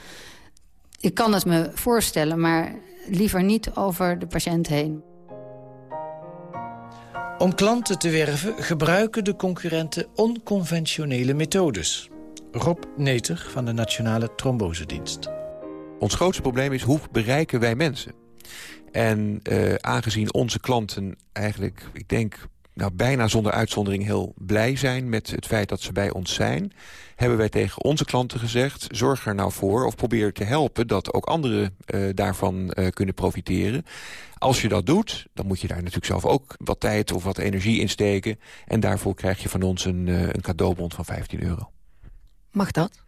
Ik kan het me voorstellen, maar liever niet over de patiënt heen. Om klanten te werven gebruiken de concurrenten onconventionele methodes. Rob Neter van de Nationale Trombosedienst. Ons grootste probleem is hoe bereiken wij mensen? En uh, aangezien onze klanten eigenlijk, ik denk nou, bijna zonder uitzondering heel blij zijn met het feit dat ze bij ons zijn... hebben wij tegen onze klanten gezegd... zorg er nou voor of probeer te helpen dat ook anderen uh, daarvan uh, kunnen profiteren. Als je dat doet, dan moet je daar natuurlijk zelf ook wat tijd of wat energie in steken. En daarvoor krijg je van ons een, uh, een cadeaubon van 15 euro. Mag dat?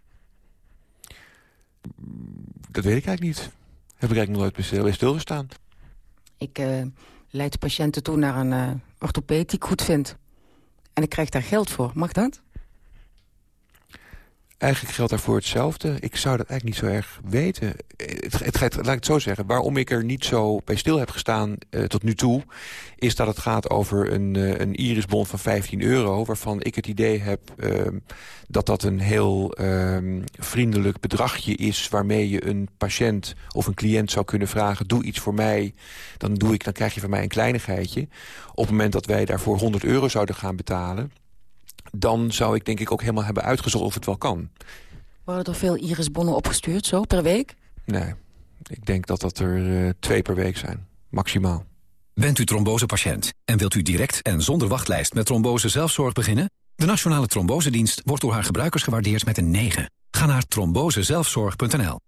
Dat weet ik eigenlijk niet. Heb ik eigenlijk nog nooit bij stilgestaan. Ik leid patiënten toe naar een orthopeed die ik goed vind. En ik krijg daar geld voor. Mag dat? Eigenlijk geldt daarvoor hetzelfde. Ik zou dat eigenlijk niet zo erg weten. Het, het, het, laat ik het zo zeggen. Waarom ik er niet zo bij stil heb gestaan uh, tot nu toe... is dat het gaat over een, uh, een van 15 euro... waarvan ik het idee heb uh, dat dat een heel ehm, vriendelijk bedragje is... waarmee je een patiënt of een cliënt zou kunnen vragen... doe iets voor mij, dan, doe ik, dan krijg je van mij een kleinigheidje. Op het moment dat wij daarvoor 100 euro zouden gaan betalen dan zou ik denk ik ook helemaal hebben uitgezocht of het wel kan. Worden er veel irisbonnen opgestuurd zo per week? Nee, ik denk dat dat er uh, twee per week zijn, maximaal. Bent u trombosepatiënt en wilt u direct en zonder wachtlijst met trombose zelfzorg beginnen? De Nationale Trombosedienst wordt door haar gebruikers gewaardeerd met een 9. Ga naar trombosezelfzorg.nl.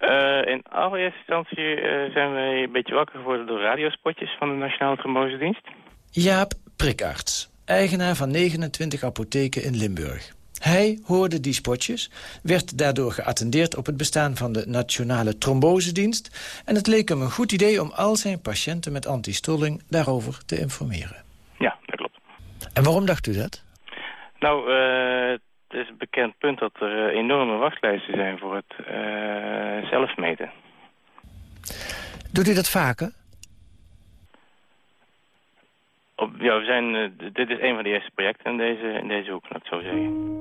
Uh, in allereerste instantie uh, zijn wij een beetje wakker geworden door radiospotjes van de Nationale Trombosedienst. Jaap Prikarts eigenaar van 29 apotheken in Limburg. Hij hoorde die spotjes, werd daardoor geattendeerd op het bestaan van de Nationale Trombosedienst... en het leek hem een goed idee om al zijn patiënten met antistolling daarover te informeren. Ja, dat klopt. En waarom dacht u dat? Nou, uh, het is een bekend punt dat er eh, enorme wachtlijsten zijn voor het uh, zelfmeten. Doet u dat vaker? Op, ja, we zijn, uh, dit is een van de eerste projecten in deze, in deze hoek, laat ik zo zeggen.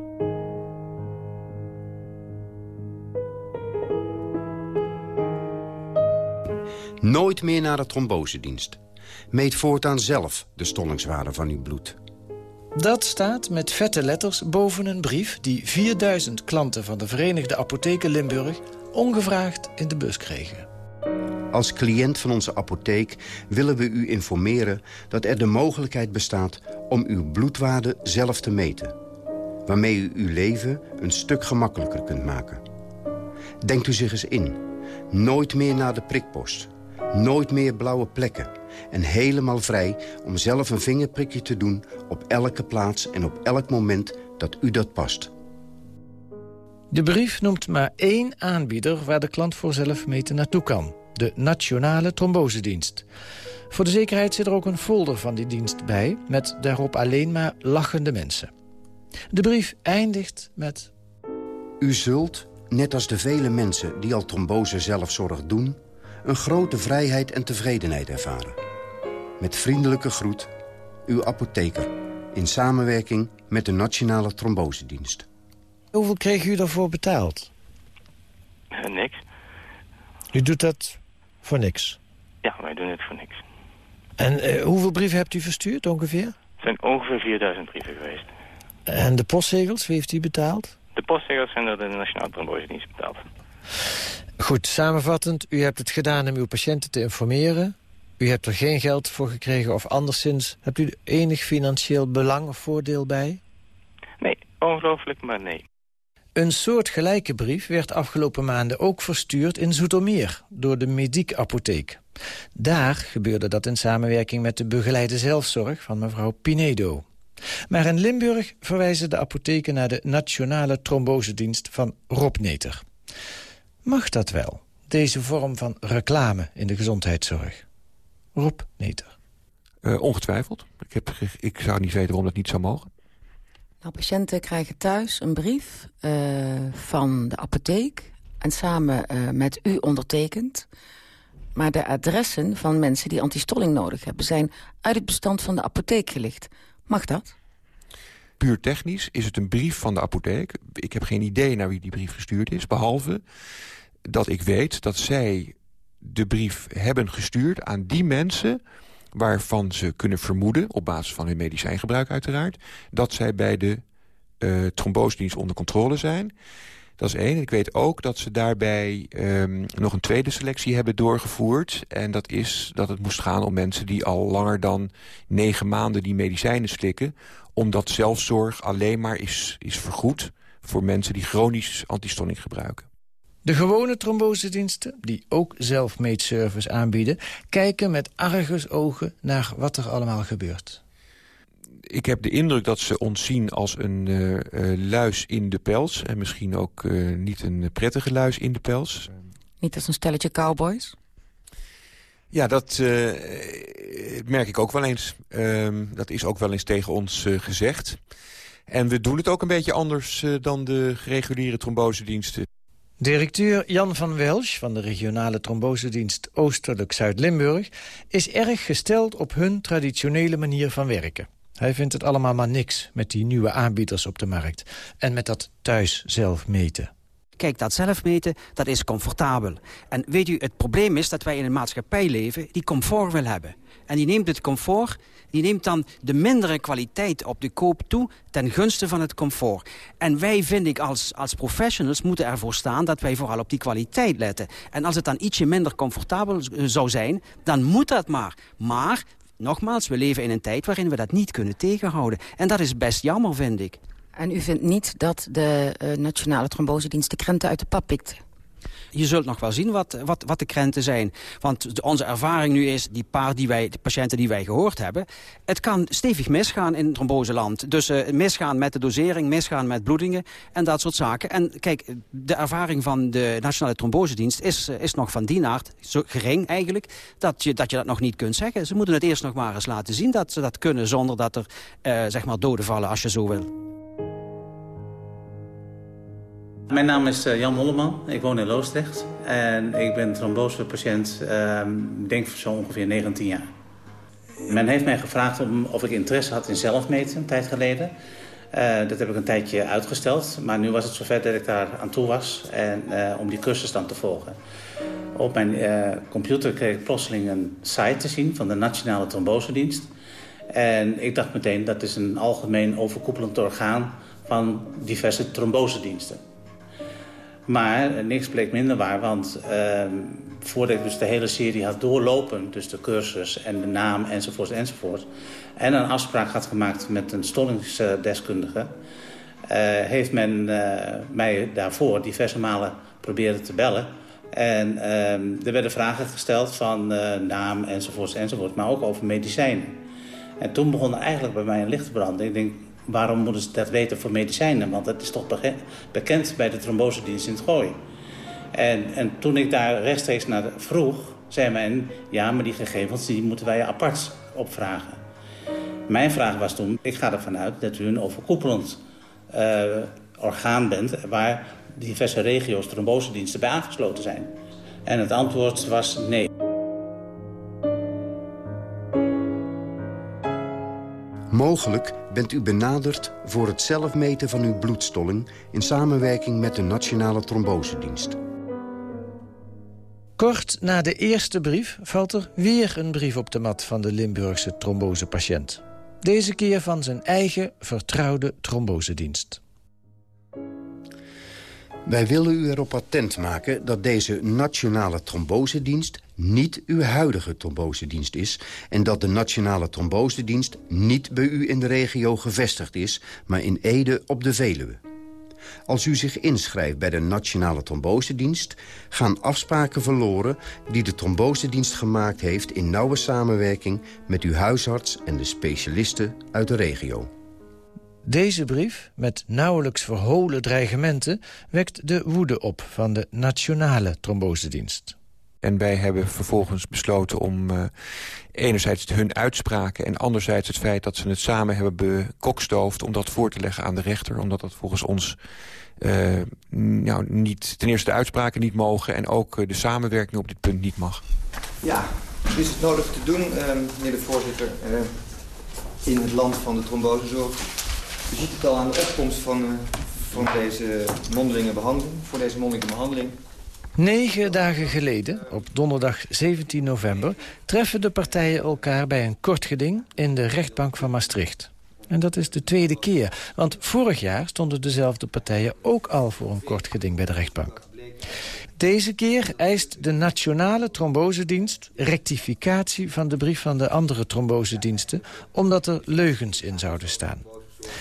Nooit meer naar de trombosedienst. Meet voortaan zelf de stollingswaarde van uw bloed. Dat staat met vette letters boven een brief... die 4000 klanten van de Verenigde Apotheken Limburg... ongevraagd in de bus kregen. Als cliënt van onze apotheek willen we u informeren... dat er de mogelijkheid bestaat om uw bloedwaarde zelf te meten. Waarmee u uw leven een stuk gemakkelijker kunt maken. Denkt u zich eens in. Nooit meer naar de prikpost. Nooit meer blauwe plekken. En helemaal vrij om zelf een vingerprikje te doen... op elke plaats en op elk moment dat u dat past. De brief noemt maar één aanbieder waar de klant voor zelf meten naartoe kan. De Nationale Trombosedienst. Voor de zekerheid zit er ook een folder van die dienst bij... met daarop alleen maar lachende mensen. De brief eindigt met... U zult, net als de vele mensen die al trombose zelfzorg doen... een grote vrijheid en tevredenheid ervaren. Met vriendelijke groet, uw apotheker... in samenwerking met de Nationale Trombosedienst. Hoeveel kreeg u daarvoor betaald? Uh, niks. U doet dat voor niks? Ja, wij doen het voor niks. En uh, hoeveel brieven hebt u verstuurd ongeveer? Het zijn ongeveer 4000 brieven geweest. En de postzegels, wie heeft die betaald? De postzegels zijn door de Nationale Trombosedienst betaald. Goed, samenvattend, u hebt het gedaan om uw patiënten te informeren. U hebt er geen geld voor gekregen of anderszins... hebt u enig financieel belang of voordeel bij? Nee, ongelooflijk, maar nee. Een soortgelijke brief werd afgelopen maanden ook verstuurd in Zoetermeer... door de Mediek Apotheek. Daar gebeurde dat in samenwerking met de begeleide zelfzorg van mevrouw Pinedo. Maar in Limburg verwijzen de apotheken naar de Nationale Trombosedienst van Rob Neter. Mag dat wel, deze vorm van reclame in de gezondheidszorg? Rob Neter. Uh, ongetwijfeld. Ik, heb, ik zou niet weten waarom dat niet zou mogen. Nou, patiënten krijgen thuis een brief uh, van de apotheek... en samen uh, met u ondertekend. Maar de adressen van mensen die antistolling nodig hebben... zijn uit het bestand van de apotheek gelicht. Mag dat? Puur technisch is het een brief van de apotheek. Ik heb geen idee naar wie die brief gestuurd is. Behalve dat ik weet dat zij de brief hebben gestuurd aan die mensen waarvan ze kunnen vermoeden, op basis van hun medicijngebruik uiteraard... dat zij bij de uh, trombosedienst onder controle zijn. Dat is één. Ik weet ook dat ze daarbij um, nog een tweede selectie hebben doorgevoerd. En dat is dat het moest gaan om mensen die al langer dan negen maanden die medicijnen slikken. Omdat zelfzorg alleen maar is, is vergoed voor mensen die chronisch antistolling gebruiken. De gewone trombosediensten, die ook zelfmeetservice aanbieden... kijken met argusogen naar wat er allemaal gebeurt. Ik heb de indruk dat ze ons zien als een uh, uh, luis in de pels. En misschien ook uh, niet een prettige luis in de pels. Niet als een stelletje cowboys? Ja, dat merk ik ook wel eens. Ehm, dat is ook wel eens tegen ons gezegd. En we doen het ook een beetje anders dan de reguliere trombosediensten. Directeur Jan van Welsch van de regionale trombosedienst Oostelijk Zuid-Limburg... is erg gesteld op hun traditionele manier van werken. Hij vindt het allemaal maar niks met die nieuwe aanbieders op de markt... en met dat thuis zelf meten. Kijk, dat zelfmeten, dat is comfortabel. En weet u, het probleem is dat wij in een maatschappij leven die comfort wil hebben. En die neemt het comfort, die neemt dan de mindere kwaliteit op de koop toe... ten gunste van het comfort. En wij, vind ik, als, als professionals moeten ervoor staan... dat wij vooral op die kwaliteit letten. En als het dan ietsje minder comfortabel zou zijn, dan moet dat maar. Maar, nogmaals, we leven in een tijd waarin we dat niet kunnen tegenhouden. En dat is best jammer, vind ik. En u vindt niet dat de uh, Nationale Trombosedienst de krenten uit de pap pikt? Je zult nog wel zien wat, wat, wat de krenten zijn. Want onze ervaring nu is, die paar die wij, de patiënten die wij gehoord hebben... het kan stevig misgaan in tromboseland. Dus uh, misgaan met de dosering, misgaan met bloedingen en dat soort zaken. En kijk, de ervaring van de Nationale Trombosedienst is, is nog van die aard, zo gering eigenlijk, dat je, dat je dat nog niet kunt zeggen. Ze moeten het eerst nog maar eens laten zien dat ze dat kunnen... zonder dat er zeg maar doden vallen, als je zo wil. Mijn naam is uh, Jan Holleman. Ik woon in Loosdrecht. En ik ben trombosepatiënt, uh, denk zo ongeveer 19 jaar. Men heeft mij gevraagd om, of ik interesse had in zelfmeten, een tijd geleden. Uh, dat heb ik een tijdje uitgesteld. Maar nu was het zover dat ik daar aan toe was. En om die cursus dan te volgen. Op mijn computer kreeg ik plotseling een site te zien van de Nationale Trombosedienst. En ik dacht meteen, dat is een algemeen overkoepelend orgaan van diverse trombosediensten. Maar niks bleek minder waar, want uh, voordat ik dus de hele serie had doorlopen... dus de cursus en de naam enzovoort enzovoort... en een afspraak had gemaakt met een stollingsdeskundige... Uh, heeft men uh, mij daarvoor diverse malen proberen te bellen... En uh, er werden vragen gesteld van naam enzovoort enzovoort, maar ook over medicijnen. En toen begon eigenlijk bij mij een licht te branden. Ik denk, waarom moeten ze dat weten voor medicijnen? Want dat is toch bekend bij de trombosedienst in het Gooi. En, en toen ik daar rechtstreeks naar vroeg, zei men... ja, maar die gegevens die moeten wij apart opvragen. Mijn vraag was toen, ik ga ervan uit dat u een overkoepelend uh, orgaan bent... waar diverse regio's trombosediensten bij aangesloten zijn. En het antwoord was nee. Mogelijk bent u benaderd voor het zelfmeten van uw bloedstolling... in samenwerking met de Nationale Trombosedienst. Kort na de eerste brief valt er weer een brief op de mat... van de Limburgse trombosepatiënt. Deze keer van zijn eigen vertrouwde trombosedienst. Wij willen u erop attent maken dat deze Nationale Trombosedienst niet uw huidige trombosedienst is... en dat de Nationale Trombosedienst niet bij u in de regio gevestigd is... maar in Ede op de Veluwe. Als u zich inschrijft bij de Nationale Trombosedienst... gaan afspraken verloren die de trombosedienst gemaakt heeft... in nauwe samenwerking met uw huisarts en de specialisten uit de regio. Deze brief, met nauwelijks verholen dreigementen... wekt de woede op van de Nationale Trombosedienst. En wij hebben vervolgens besloten om uh, enerzijds hun uitspraken... en anderzijds het feit dat ze het samen hebben bekokstoofd... om dat voor te leggen aan de rechter. Omdat dat volgens ons uh, nou, niet, ten eerste de uitspraken niet mogen... en ook uh, de samenwerking op dit punt niet mag. Ja, is het nodig te doen, meneer de voorzitter... in het land van de trombosezorg. U ziet het al aan de opkomst van, van deze mondelinge behandeling... voor deze mondelinge behandeling... Negen dagen geleden, op donderdag 17 november... treffen de partijen elkaar bij een kort geding in de rechtbank van Maastricht. En dat is de tweede keer, want vorig jaar stonden dezelfde partijen ook al voor een kort geding bij de rechtbank. Deze keer eist de Nationale Trombosedienst rectificatie van de brief van de andere trombosediensten... omdat er leugens in zouden staan.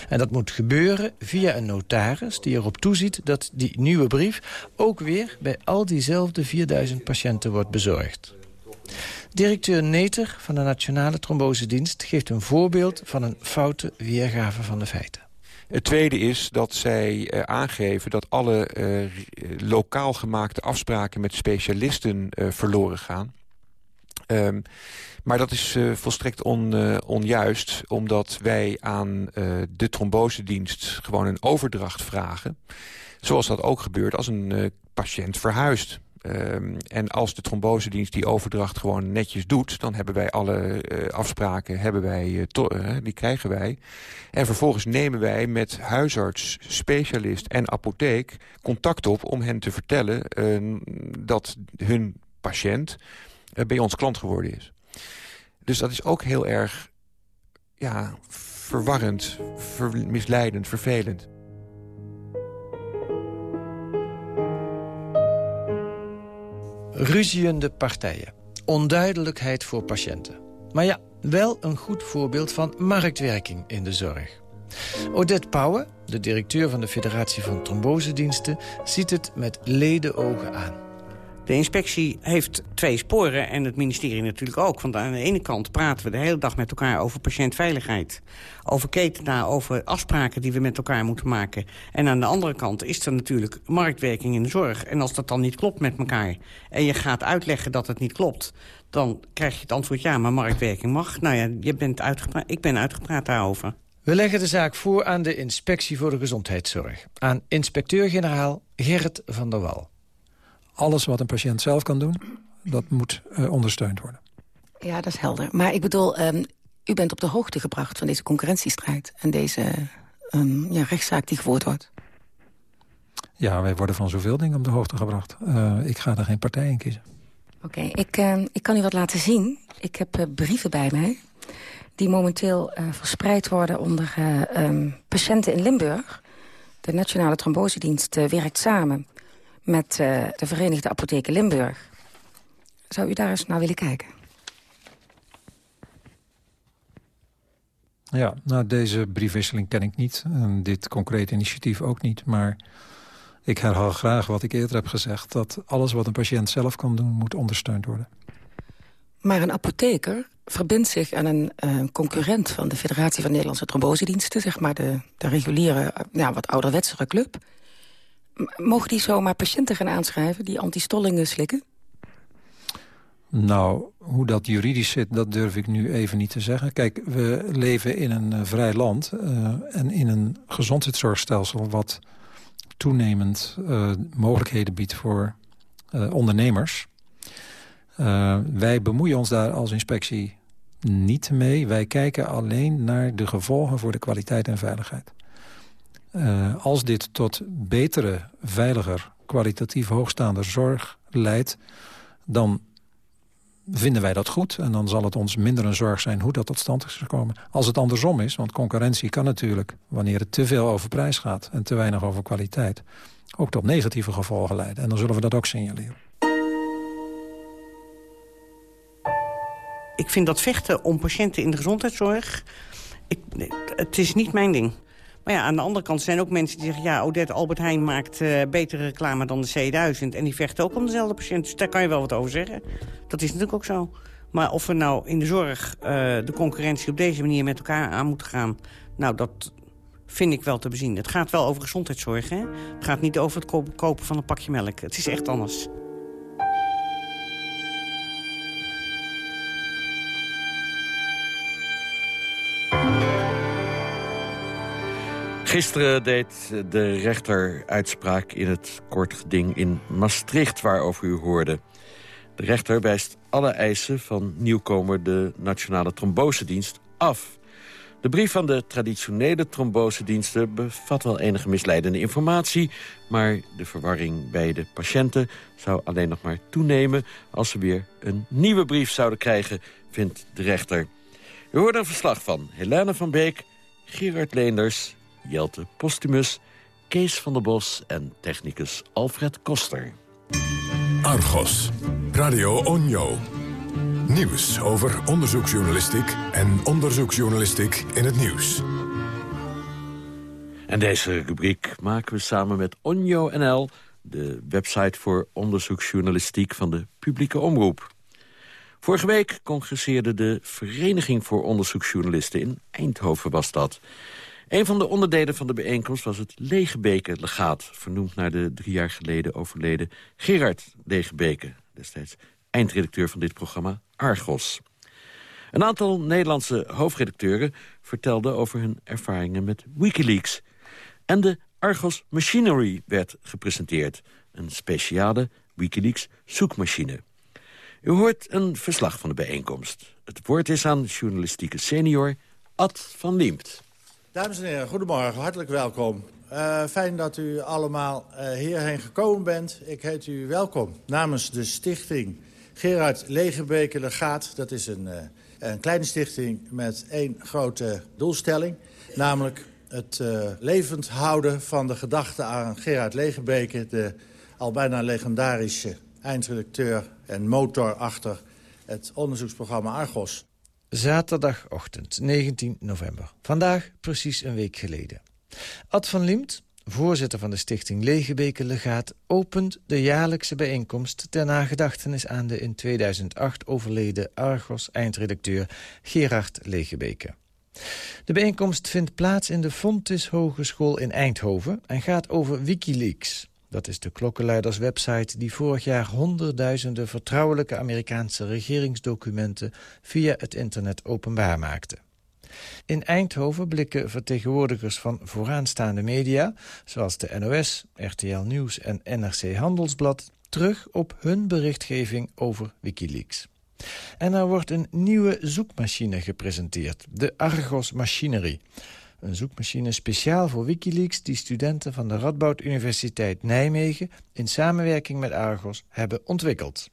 En dat moet gebeuren via een notaris die erop toeziet dat die nieuwe brief ook weer bij al diezelfde 4000 patiënten wordt bezorgd. Directeur Neter van de Nationale Trombosedienst geeft een voorbeeld van een foute weergave van de feiten. Het tweede is dat zij uh, aangeven dat alle uh, lokaal gemaakte afspraken met specialisten uh, verloren gaan. Um, maar dat is uh, volstrekt on, uh, onjuist, omdat wij aan uh, de trombosedienst gewoon een overdracht vragen. Zoals dat ook gebeurt als een patiënt verhuist. Um, en als de trombosedienst die overdracht gewoon netjes doet... dan hebben wij alle afspraken, hebben wij, die krijgen wij. En vervolgens nemen wij met huisarts, specialist en apotheek contact op... om hen te vertellen dat hun patiënt bij ons klant geworden is. Dus dat is ook heel erg ja, verwarrend, ver, misleidend, vervelend. Ruziende partijen. Onduidelijkheid voor patiënten. Maar ja, wel een goed voorbeeld van marktwerking in de zorg. Odette Pauwen, de directeur van de Federatie van Trombosediensten... ziet het met ledenogen aan. De inspectie heeft twee sporen en het ministerie natuurlijk ook. Want aan de ene kant praten we de hele dag met elkaar over patiëntveiligheid. Over ketena, over afspraken die we met elkaar moeten maken. En aan de andere kant is er natuurlijk marktwerking in de zorg. En als dat dan niet klopt met elkaar en je gaat uitleggen dat het niet klopt... dan krijg je het antwoord ja, maar marktwerking mag. Nou ja, je bent ik ben uitgepraat daarover. We leggen de zaak voor aan de Inspectie voor de Gezondheidszorg. Aan inspecteur-generaal Gerrit van der Wal. Alles wat een patiënt zelf kan doen, dat moet uh, ondersteund worden. Ja, dat is helder. Maar ik bedoel, um, u bent op de hoogte gebracht van deze concurrentiestrijd... en deze um, ja, rechtszaak die gevoerd wordt. Ja, wij worden van zoveel dingen op de hoogte gebracht. Uh, ik ga er geen partij in kiezen. Oké, okay, ik, uh, ik kan u wat laten zien. Ik heb uh, brieven bij mij die momenteel verspreid worden onder um, patiënten in Limburg. De Nationale Trombosedienst werkt samen met uh, de Verenigde Apotheken Limburg. Zou u daar eens naar willen kijken? Ja, nou deze briefwisseling ken ik niet. En dit concrete initiatief ook niet. Maar ik herhaal graag wat ik eerder heb gezegd. Dat alles wat een patiënt zelf kan doen, moet ondersteund worden. Maar een apotheker verbindt zich aan een uh, concurrent van de Federatie van Nederlandse Trombosediensten. Zeg maar de, de reguliere, ja, wat ouderwetsere club. Mogen die zomaar patiënten gaan aanschrijven die antistollingen slikken? Nou, hoe dat juridisch zit, dat durf ik nu even niet te zeggen. Kijk, we leven in een uh, vrij land uh, en in een gezondheidszorgstelsel... wat toenemend uh, mogelijkheden biedt voor ondernemers. wij bemoeien ons daar als inspectie niet mee. Wij kijken alleen naar de gevolgen voor de kwaliteit en veiligheid. Uh, als dit tot betere, veiliger, kwalitatief hoogstaande zorg leidt... dan vinden wij dat goed. En dan zal het ons minder een zorg zijn hoe dat tot stand is gekomen. Als het andersom is, want concurrentie kan natuurlijk... wanneer het te veel over prijs gaat en te weinig over kwaliteit... ook tot negatieve gevolgen leiden. En dan zullen we dat ook signaleren. Ik vind dat vechten om patiënten in de gezondheidszorg... Ik, het is niet mijn ding. Maar ja, aan de andere kant zijn ook mensen die zeggen... ja, Odette Albert Heijn maakt uh, betere reclame dan de C1000... en die vechten ook om dezelfde patiënt. Dus daar kan je wel wat over zeggen. Dat is natuurlijk ook zo. Maar of we nou in de zorg uh, de concurrentie op deze manier met elkaar aan moeten gaan... nou, dat vind ik wel te bezien. Het gaat wel over gezondheidszorg, hè? Het gaat niet over het kopen van een pakje melk. Het is echt anders. Gisteren deed de rechter uitspraak in het kort geding in Maastricht... waarover u hoorde. De rechter wijst alle eisen van nieuwkomer de Nationale Trombosedienst af. De brief van de traditionele trombosediensten bevat wel enige misleidende informatie... maar de verwarring bij de patiënten zou alleen nog maar toenemen... als ze weer een nieuwe brief zouden krijgen, vindt de rechter. U hoort een verslag van Helene van Beek, Gerard Leenders Jelte Postumus, Kees van der Bos en technicus Alfred Koster. Argos, Radio Onjo. Nieuws over onderzoeksjournalistiek en onderzoeksjournalistiek in het nieuws. En deze rubriek maken we samen met Onjo NL... de website voor onderzoeksjournalistiek van de publieke omroep. Vorige week congresseerde de Vereniging voor Onderzoeksjournalisten in Eindhoven was dat. Een van de onderdelen van de bijeenkomst was het Legebeke-legaat... vernoemd naar de drie jaar geleden overleden Gerard Legebeke... destijds eindredacteur van dit programma Argos. Een aantal Nederlandse hoofdredacteuren vertelden over hun ervaringen met Wikileaks. En de Argos Machinery werd gepresenteerd. Een speciale Wikileaks zoekmachine. U hoort een verslag van de bijeenkomst. Het woord is aan journalistieke senior Ad van Liemt. Dames en heren, goedemorgen, hartelijk welkom. Uh, fijn dat u allemaal uh, hierheen gekomen bent. Ik heet u welkom namens de stichting Gerard Legebeke Legaat. Dat is een, uh, een kleine stichting met één grote doelstelling. Namelijk het levend houden van de gedachte aan Gerard Legebeke... de al bijna legendarische eindredacteur en motor achter het onderzoeksprogramma Argos. Zaterdagochtend, 19 november. Vandaag precies een week geleden. Ad van Liemt voorzitter van de stichting Legebeke Legaat... opent de jaarlijkse bijeenkomst ter nagedachtenis aan de in 2008 overleden Argos-eindredacteur Gerard Legebeke. De bijeenkomst vindt plaats in de Fontis Hogeschool in Eindhoven... en gaat over Wikileaks. Dat is de klokkenluiderswebsite die vorig jaar honderdduizenden vertrouwelijke Amerikaanse regeringsdocumenten via het internet openbaar maakte. In Eindhoven blikken vertegenwoordigers van vooraanstaande media... zoals de NOS, RTL Nieuws en NRC Handelsblad... terug op hun berichtgeving over Wikileaks. En er wordt een nieuwe zoekmachine gepresenteerd, de Argos Machinery. Een zoekmachine speciaal voor Wikileaks... die studenten van de Radboud Universiteit Nijmegen... in samenwerking met Argos hebben ontwikkeld.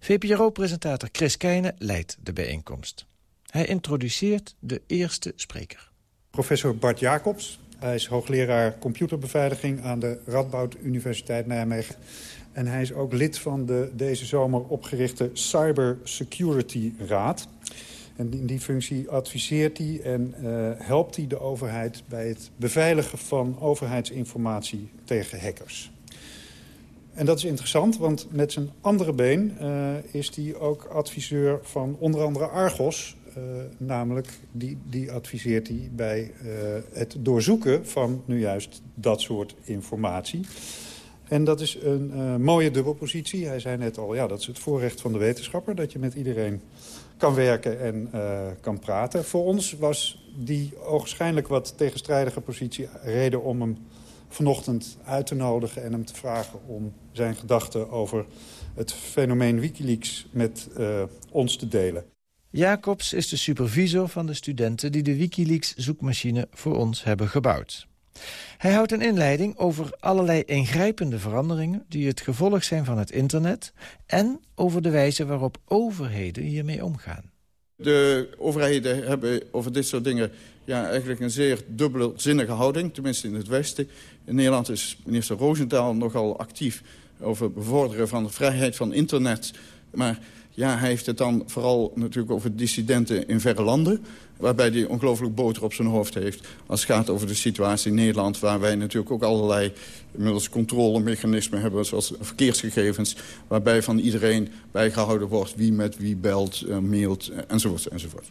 VPRO-presentator Chris Keijne leidt de bijeenkomst. Hij introduceert de eerste spreker. Professor Bart Jacobs. Hij is hoogleraar computerbeveiliging aan de Radboud Universiteit Nijmegen. En hij is ook lid van de deze zomer opgerichte Cyber Security Raad. En in die functie adviseert hij en uh, helpt hij de overheid... bij het beveiligen van overheidsinformatie tegen hackers. En dat is interessant, want met zijn andere been uh, is hij ook adviseur van onder andere Argos... Uh, namelijk, die, die adviseert hij bij het doorzoeken van nu juist dat soort informatie. En dat is een mooie dubbelpositie. Hij zei net al, ja, dat is het voorrecht van de wetenschapper... dat je met iedereen kan werken en uh, kan praten. Voor ons was die ogenschijnlijk wat tegenstrijdige positie reden om hem vanochtend uit te nodigen... en hem te vragen om zijn gedachten over het fenomeen Wikileaks met uh, ons te delen. Jacobs is de supervisor van de studenten die de Wikileaks-zoekmachine voor ons hebben gebouwd. Hij houdt een inleiding over allerlei ingrijpende veranderingen... die het gevolg zijn van het internet... en over de wijze waarop overheden hiermee omgaan. De overheden hebben over dit soort dingen ja, eigenlijk een zeer dubbelzinnige houding. Tenminste in het Westen. In Nederland is minister Roosentaal nogal actief... over het bevorderen van de vrijheid van internet. Maar ja, hij heeft het dan vooral natuurlijk over dissidenten in verre landen waarbij hij ongelooflijk boter op zijn hoofd heeft... als het gaat over de situatie in Nederland... waar wij natuurlijk ook allerlei inmiddels controlemechanismen hebben... zoals verkeersgegevens, waarbij van iedereen bijgehouden wordt... wie met wie belt, uh, mailt, enzovoort, enzovoort.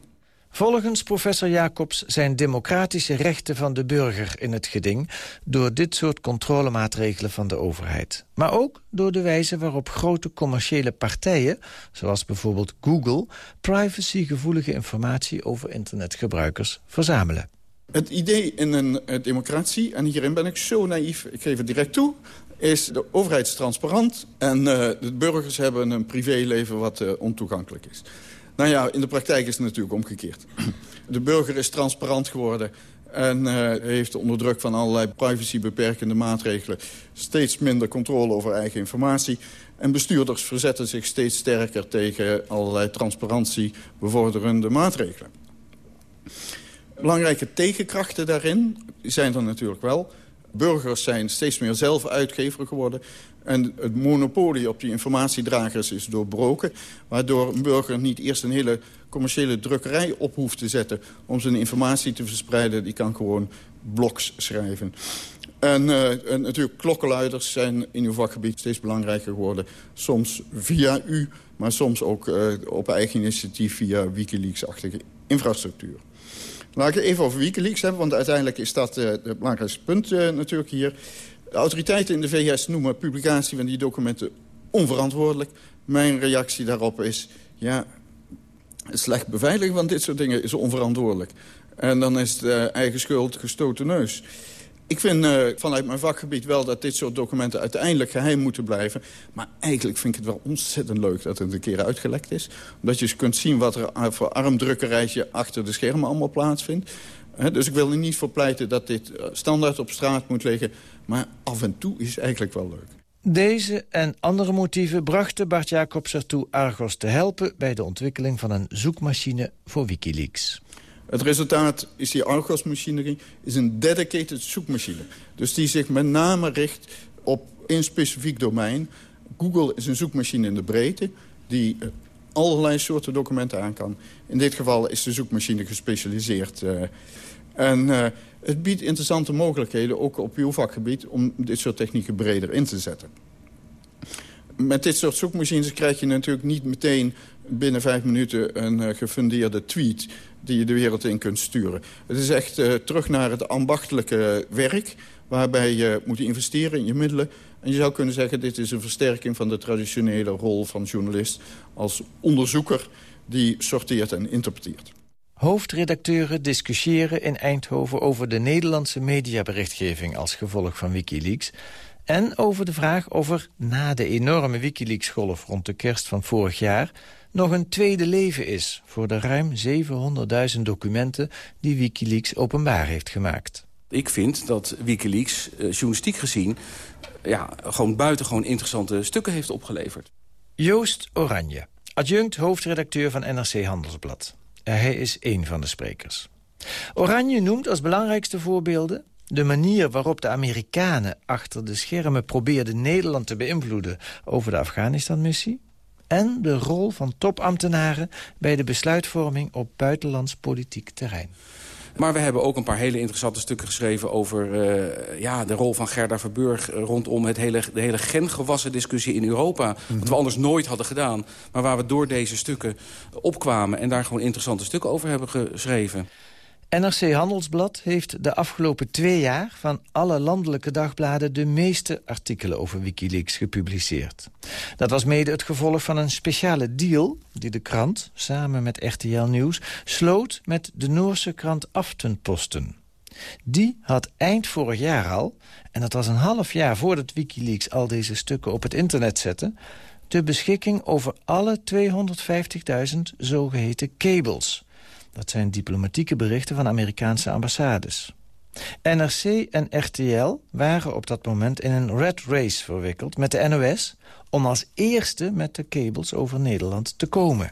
Volgens professor Jacobs zijn democratische rechten van de burger in het geding... door dit soort controlemaatregelen van de overheid. Maar ook door de wijze waarop grote commerciële partijen... zoals bijvoorbeeld Google... privacygevoelige informatie over internetgebruikers verzamelen. Het idee in een democratie, en hierin ben ik zo naïef, ik geef het direct toe... is de overheid is transparant en uh, de burgers hebben een privéleven wat uh, ontoegankelijk is. Nou ja, in de praktijk is het natuurlijk omgekeerd. De burger is transparant geworden en uh, heeft onder druk van allerlei privacybeperkende maatregelen... steeds minder controle over eigen informatie. En bestuurders verzetten zich steeds sterker tegen allerlei transparantie bevorderende maatregelen. Belangrijke tegenkrachten daarin zijn er natuurlijk wel. Burgers zijn steeds meer zelf uitgever geworden. En het monopolie op die informatiedragers is doorbroken. Waardoor een burger niet eerst een hele commerciële drukkerij op hoeft te zetten... om zijn informatie te verspreiden. Die kan gewoon blogs schrijven. En, en natuurlijk klokkenluiders zijn in uw vakgebied steeds belangrijker geworden. Soms via u, maar soms ook uh, op eigen initiatief via Wikileaks-achtige infrastructuur. Laat ik even over Wikileaks hebben, want uiteindelijk is dat uh, het belangrijkste punt natuurlijk hier. De autoriteiten in de VS noemen publicatie van die documenten onverantwoordelijk. Mijn reactie daarop is, ja, slecht beveiligen van dit soort dingen is onverantwoordelijk. En dan is de eigen schuld gestoten neus. Ik vind uh, vanuit mijn vakgebied wel dat dit soort documenten uiteindelijk geheim moeten blijven. Maar eigenlijk vind ik het wel ontzettend leuk dat het een keer uitgelekt is. Omdat je kunt zien wat er voor armdrukkerijtje achter de schermen allemaal plaatsvindt. Dus ik wil er niet voor pleiten dat dit standaard op straat moet liggen. Maar af en toe is eigenlijk wel leuk. Deze en andere motieven brachten Bart Jacobs ertoe Argos te helpen... bij de ontwikkeling van een zoekmachine voor Wikileaks. Het resultaat is die Argos-machinerie is een dedicated zoekmachine. Dus die zich met name richt op één specifiek domein. Google is een zoekmachine in de breedte... die allerlei soorten documenten aan kan. In dit geval is de zoekmachine gespecialiseerd... Uh, en uh, Het biedt interessante mogelijkheden, ook op uw vakgebied... om dit soort technieken breder in te zetten. Met dit soort zoekmachines krijg je natuurlijk niet meteen binnen vijf minuten een uh, gefundeerde tweet die je de wereld in kunt sturen. Het is echt uh, terug naar het ambachtelijke werk... waarbij je moet investeren in je middelen. En je zou kunnen zeggen, dit is een versterking van de traditionele rol van journalist... als onderzoeker die sorteert en interpreteert. Hoofdredacteuren discussiëren in Eindhoven over de Nederlandse mediaberichtgeving als gevolg van Wikileaks en over de vraag of er na de enorme Wikileaks-golf rond de kerst van vorig jaar nog een tweede leven is voor de ruim 700.000 documenten die Wikileaks openbaar heeft gemaakt. Ik vind dat Wikileaks, eh, journalistiek gezien, ja, gewoon buitengewoon interessante stukken heeft opgeleverd. Joost Oranje, adjunct hoofdredacteur van NRC Handelsblad. Hij is één van de sprekers. Oranje noemt als belangrijkste voorbeelden de manier waarop de Amerikanen achter de schermen probeerden Nederland te beïnvloeden over de Afghanistan-missie en de rol van topambtenaren bij de besluitvorming op buitenlands politiek terrein. Maar we hebben ook een paar hele interessante stukken geschreven... over uh, ja, de rol van Gerda Verburg rondom het hele, de hele gengewassen discussie in Europa. Wat we anders nooit hadden gedaan. Maar waar we door deze stukken opkwamen... en daar gewoon interessante stukken over hebben geschreven. NRC Handelsblad heeft de afgelopen twee jaar van alle landelijke dagbladen de meeste artikelen over Wikileaks gepubliceerd. Dat was mede het gevolg van een speciale deal die de krant, samen met RTL Nieuws, sloot met de Noorse krant Aftenposten. Die had eind vorig jaar al, en dat was een half jaar voordat Wikileaks al deze stukken op het internet zette, de beschikking over alle 250.000 zogeheten cables dat zijn diplomatieke berichten van Amerikaanse ambassades. NRC en RTL waren op dat moment in een red race verwikkeld met de NOS... om als eerste met de cables over Nederland te komen.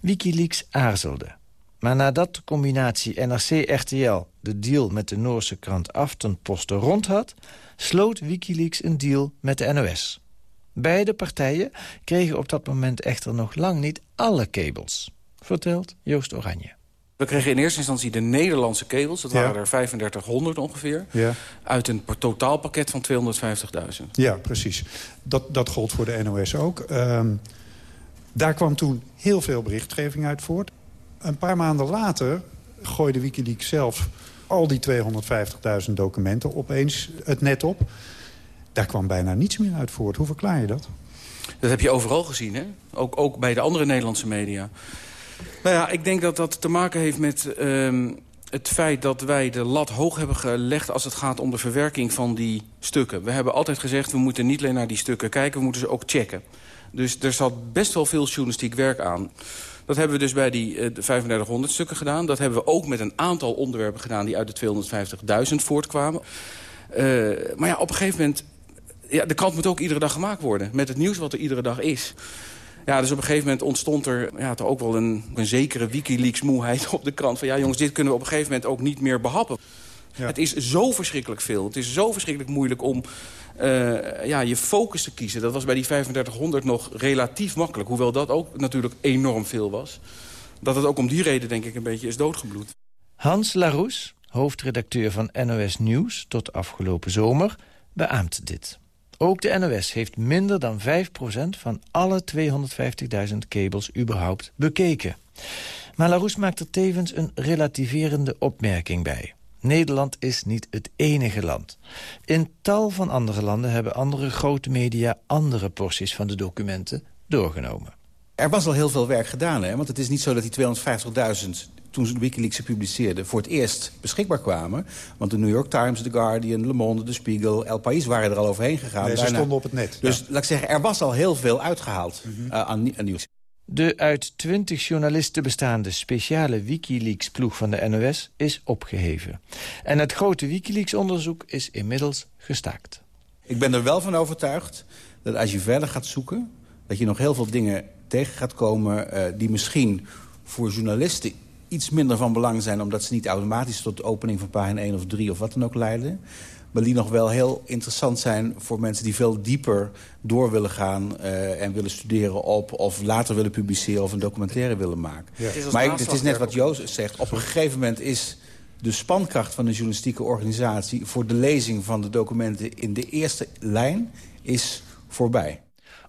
Wikileaks aarzelde. Maar nadat de combinatie NRC-RTL de deal met de Noorse krant Aftenposten rond had... sloot Wikileaks een deal met de NOS. Beide partijen kregen op dat moment echter nog lang niet alle cables. Vertelt Joost Oranje. We kregen in eerste instantie de Nederlandse kabels. Dat waren er 3500 ongeveer. Ja. Uit een totaalpakket van 250.000. Ja, precies. Dat, dat gold voor de NOS ook. Um, daar kwam toen heel veel berichtgeving uit voort. Een paar maanden later gooide Wikileaks zelf al die 250.000 documenten opeens het net op. Daar kwam bijna niets meer uit voort. Hoe verklaar je dat? Dat heb je overal gezien, hè? Ook, ook bij de andere Nederlandse media. Nou ja, ik denk dat dat te maken heeft met uh, het feit dat wij de lat hoog hebben gelegd... als het gaat om de verwerking van die stukken. We hebben altijd gezegd, we moeten niet alleen naar die stukken kijken... we moeten ze ook checken. Dus er zat best wel veel journalistiek werk aan. Dat hebben we dus bij die uh, 3500 stukken gedaan. Dat hebben we ook met een aantal onderwerpen gedaan... die uit de 250.000 voortkwamen. Uh, maar ja, op een gegeven moment... Ja, de krant moet ook iedere dag gemaakt worden. Met het nieuws wat er iedere dag is. Ja, dus op een gegeven moment ontstond er ja, toch ook wel een, een zekere Wikileaks-moeheid op de krant. Van ja, jongens, dit kunnen we op een gegeven moment ook niet meer behappen. Ja. Het is zo verschrikkelijk veel. Het is zo verschrikkelijk moeilijk om uh, ja, je focus te kiezen. Dat was bij die 3500 nog relatief makkelijk. Hoewel dat ook natuurlijk enorm veel was. Dat het ook om die reden, denk ik, een beetje is doodgebloed. Hans Laroes, hoofdredacteur van NOS Nieuws tot afgelopen zomer, beaamt dit. Ook de NOS heeft minder dan 5% van alle 250.000 kabels überhaupt bekeken. Maar Larousse maakt er tevens een relativerende opmerking bij. Nederland is niet het enige land. In tal van andere landen hebben andere grote media... andere porties van de documenten doorgenomen. Er was al heel veel werk gedaan, hè? want het is niet zo dat die 250.000 toen ze Wikileaks publiceerden... voor het eerst beschikbaar kwamen. Want de New York Times, The Guardian, Le Monde, The Spiegel... El País waren er al overheen gegaan. Nee, ze stonden op het net. Dus laat ik zeggen, er was al heel veel uitgehaald mm aan, aan nieuws. De uit 20 journalisten bestaande speciale Wikileaks-ploeg van de NOS is opgeheven. En het grote Wikileaks-onderzoek is inmiddels gestaakt. Ik ben er wel van overtuigd dat als je verder gaat zoeken... dat je nog heel veel dingen tegen gaat komen... Uh, die misschien voor journalisten iets minder van belang zijn... omdat ze niet automatisch tot de opening van pagina 1 of 3 of wat dan ook leiden. Maar die nog wel heel interessant zijn voor mensen die veel dieper door willen gaan... Uh, en willen studeren op of later willen publiceren of een documentaire willen maken. Ja. Het maar het is net wat Joost zegt. Op een gegeven moment is de spankracht van de journalistieke organisatie... voor de lezing van de documenten in de eerste lijn is voorbij.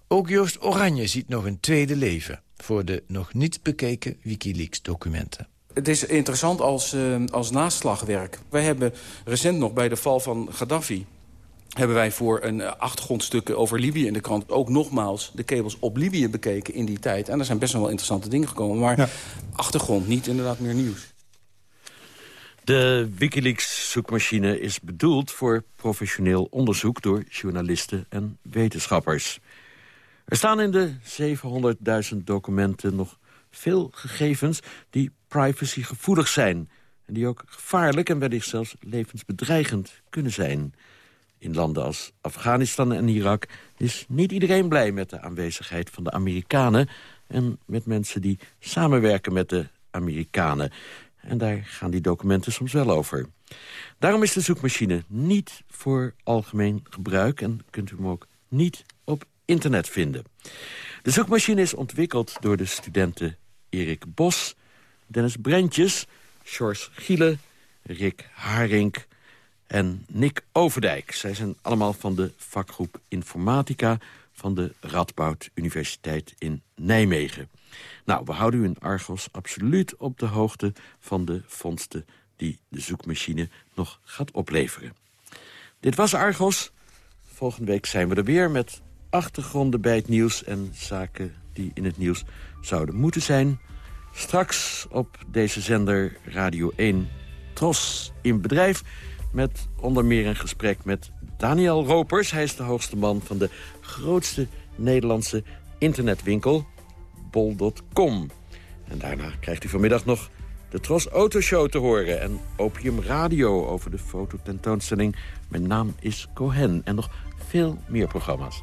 Ook Joost Oranje ziet nog een tweede leven... voor de nog niet bekeken Wikileaks-documenten. Het is interessant als, uh, als naslagwerk. Wij hebben recent nog bij de val van Gaddafi hebben wij voor een uh, achtergrondstuk over Libië in de krant... ook nogmaals de kabels op Libië bekeken in die tijd. En er zijn best wel interessante dingen gekomen. Maar ja. achtergrond, niet inderdaad meer nieuws. De Wikileaks-zoekmachine is bedoeld voor professioneel onderzoek... door journalisten en wetenschappers. Er staan in de 700.000 documenten nog veel gegevens... die privacygevoelig zijn... en die ook gevaarlijk en wellicht zelfs levensbedreigend kunnen zijn... In landen als Afghanistan en Irak is niet iedereen blij met de aanwezigheid van de Amerikanen... en met mensen die samenwerken met de Amerikanen. En daar gaan die documenten soms wel over. Daarom is de zoekmachine niet voor algemeen gebruik... en kunt u hem ook niet op internet vinden. De zoekmachine is ontwikkeld door de studenten Erik Bos... Dennis Brentjes, George Giele, Rick Haring en Nick Overdijk. Zij zijn allemaal van de vakgroep Informatica van de Radboud Universiteit in Nijmegen. Nou, we houden u in Argos absoluut op de hoogte van de vondsten die de zoekmachine nog gaat opleveren. Dit was Argos. Volgende week zijn we er weer met achtergronden bij het nieuws... en zaken die in het nieuws zouden moeten zijn. Straks op deze zender Radio 1 Tros in Bedrijf met onder meer een gesprek met Daniel Ropers. Hij is de hoogste man van de grootste Nederlandse internetwinkel, bol.com. En daarna krijgt u vanmiddag nog de Tros Autoshow te horen... en Opium Radio over de fototentoonstelling Mijn naam is Cohen. En nog veel meer programma's.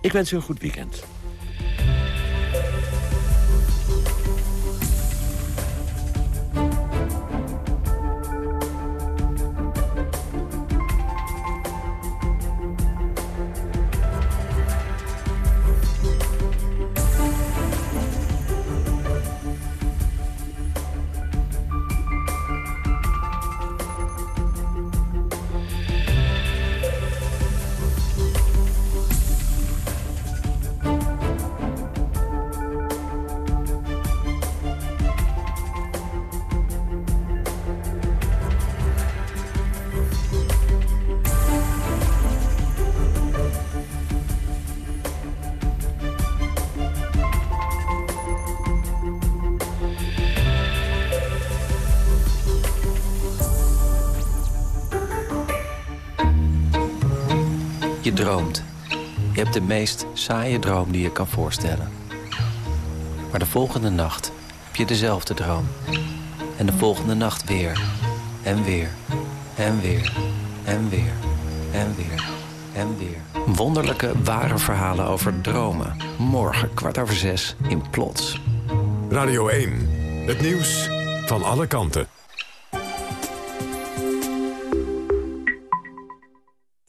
Ik wens u een goed weekend. Je hebt de meest saaie droom die je kan voorstellen. Maar de volgende nacht heb je dezelfde droom. En de volgende nacht weer. En weer. En weer. En weer. En weer. En weer. Wonderlijke, ware verhalen over dromen. Morgen kwart over zes in Plots. Radio 1. Het nieuws van alle kanten.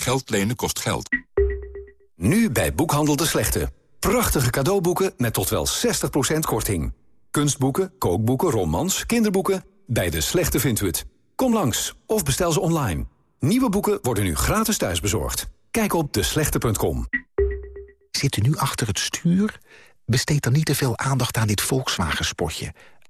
Geld lenen kost geld. Nu bij Boekhandel de Slechte. Prachtige cadeauboeken met tot wel 60% korting. Kunstboeken, kookboeken, romans, kinderboeken. Bij de Slechte vindt u het. Kom langs of bestel ze online. Nieuwe boeken worden nu gratis thuisbezorgd. Kijk op deslechte.com. Zit u nu achter het stuur? Besteed dan niet te veel aandacht aan dit Volkswagen-spotje.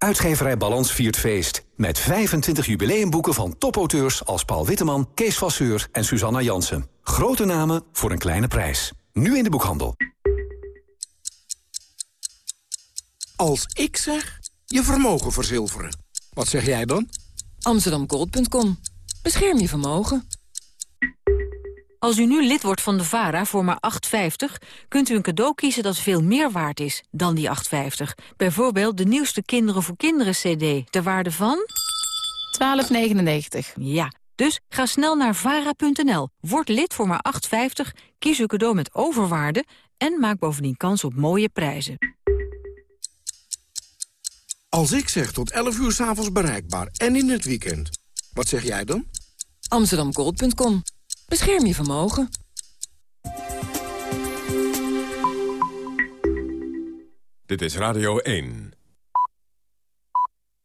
Uitgeverij Balans viert feest. Met 25 jubileumboeken van topauteurs als Paul Witteman, Kees Vasseur en Susanna Jansen. Grote namen voor een kleine prijs. Nu in de boekhandel. Als ik zeg, je vermogen verzilveren. Wat zeg jij dan? Amsterdamgold.com. Bescherm je vermogen. Als u nu lid wordt van de VARA voor maar 8,50... kunt u een cadeau kiezen dat veel meer waard is dan die 8,50. Bijvoorbeeld de nieuwste Kinderen voor Kinderen CD. Ter waarde van... 12,99. Ja, dus ga snel naar vara.nl. Word lid voor maar 8,50. Kies uw cadeau met overwaarde... en maak bovendien kans op mooie prijzen. Als ik zeg tot 11 uur s'avonds bereikbaar en in het weekend. Wat zeg jij dan? Amsterdamgold.com. Bescherm je vermogen. Dit is Radio 1.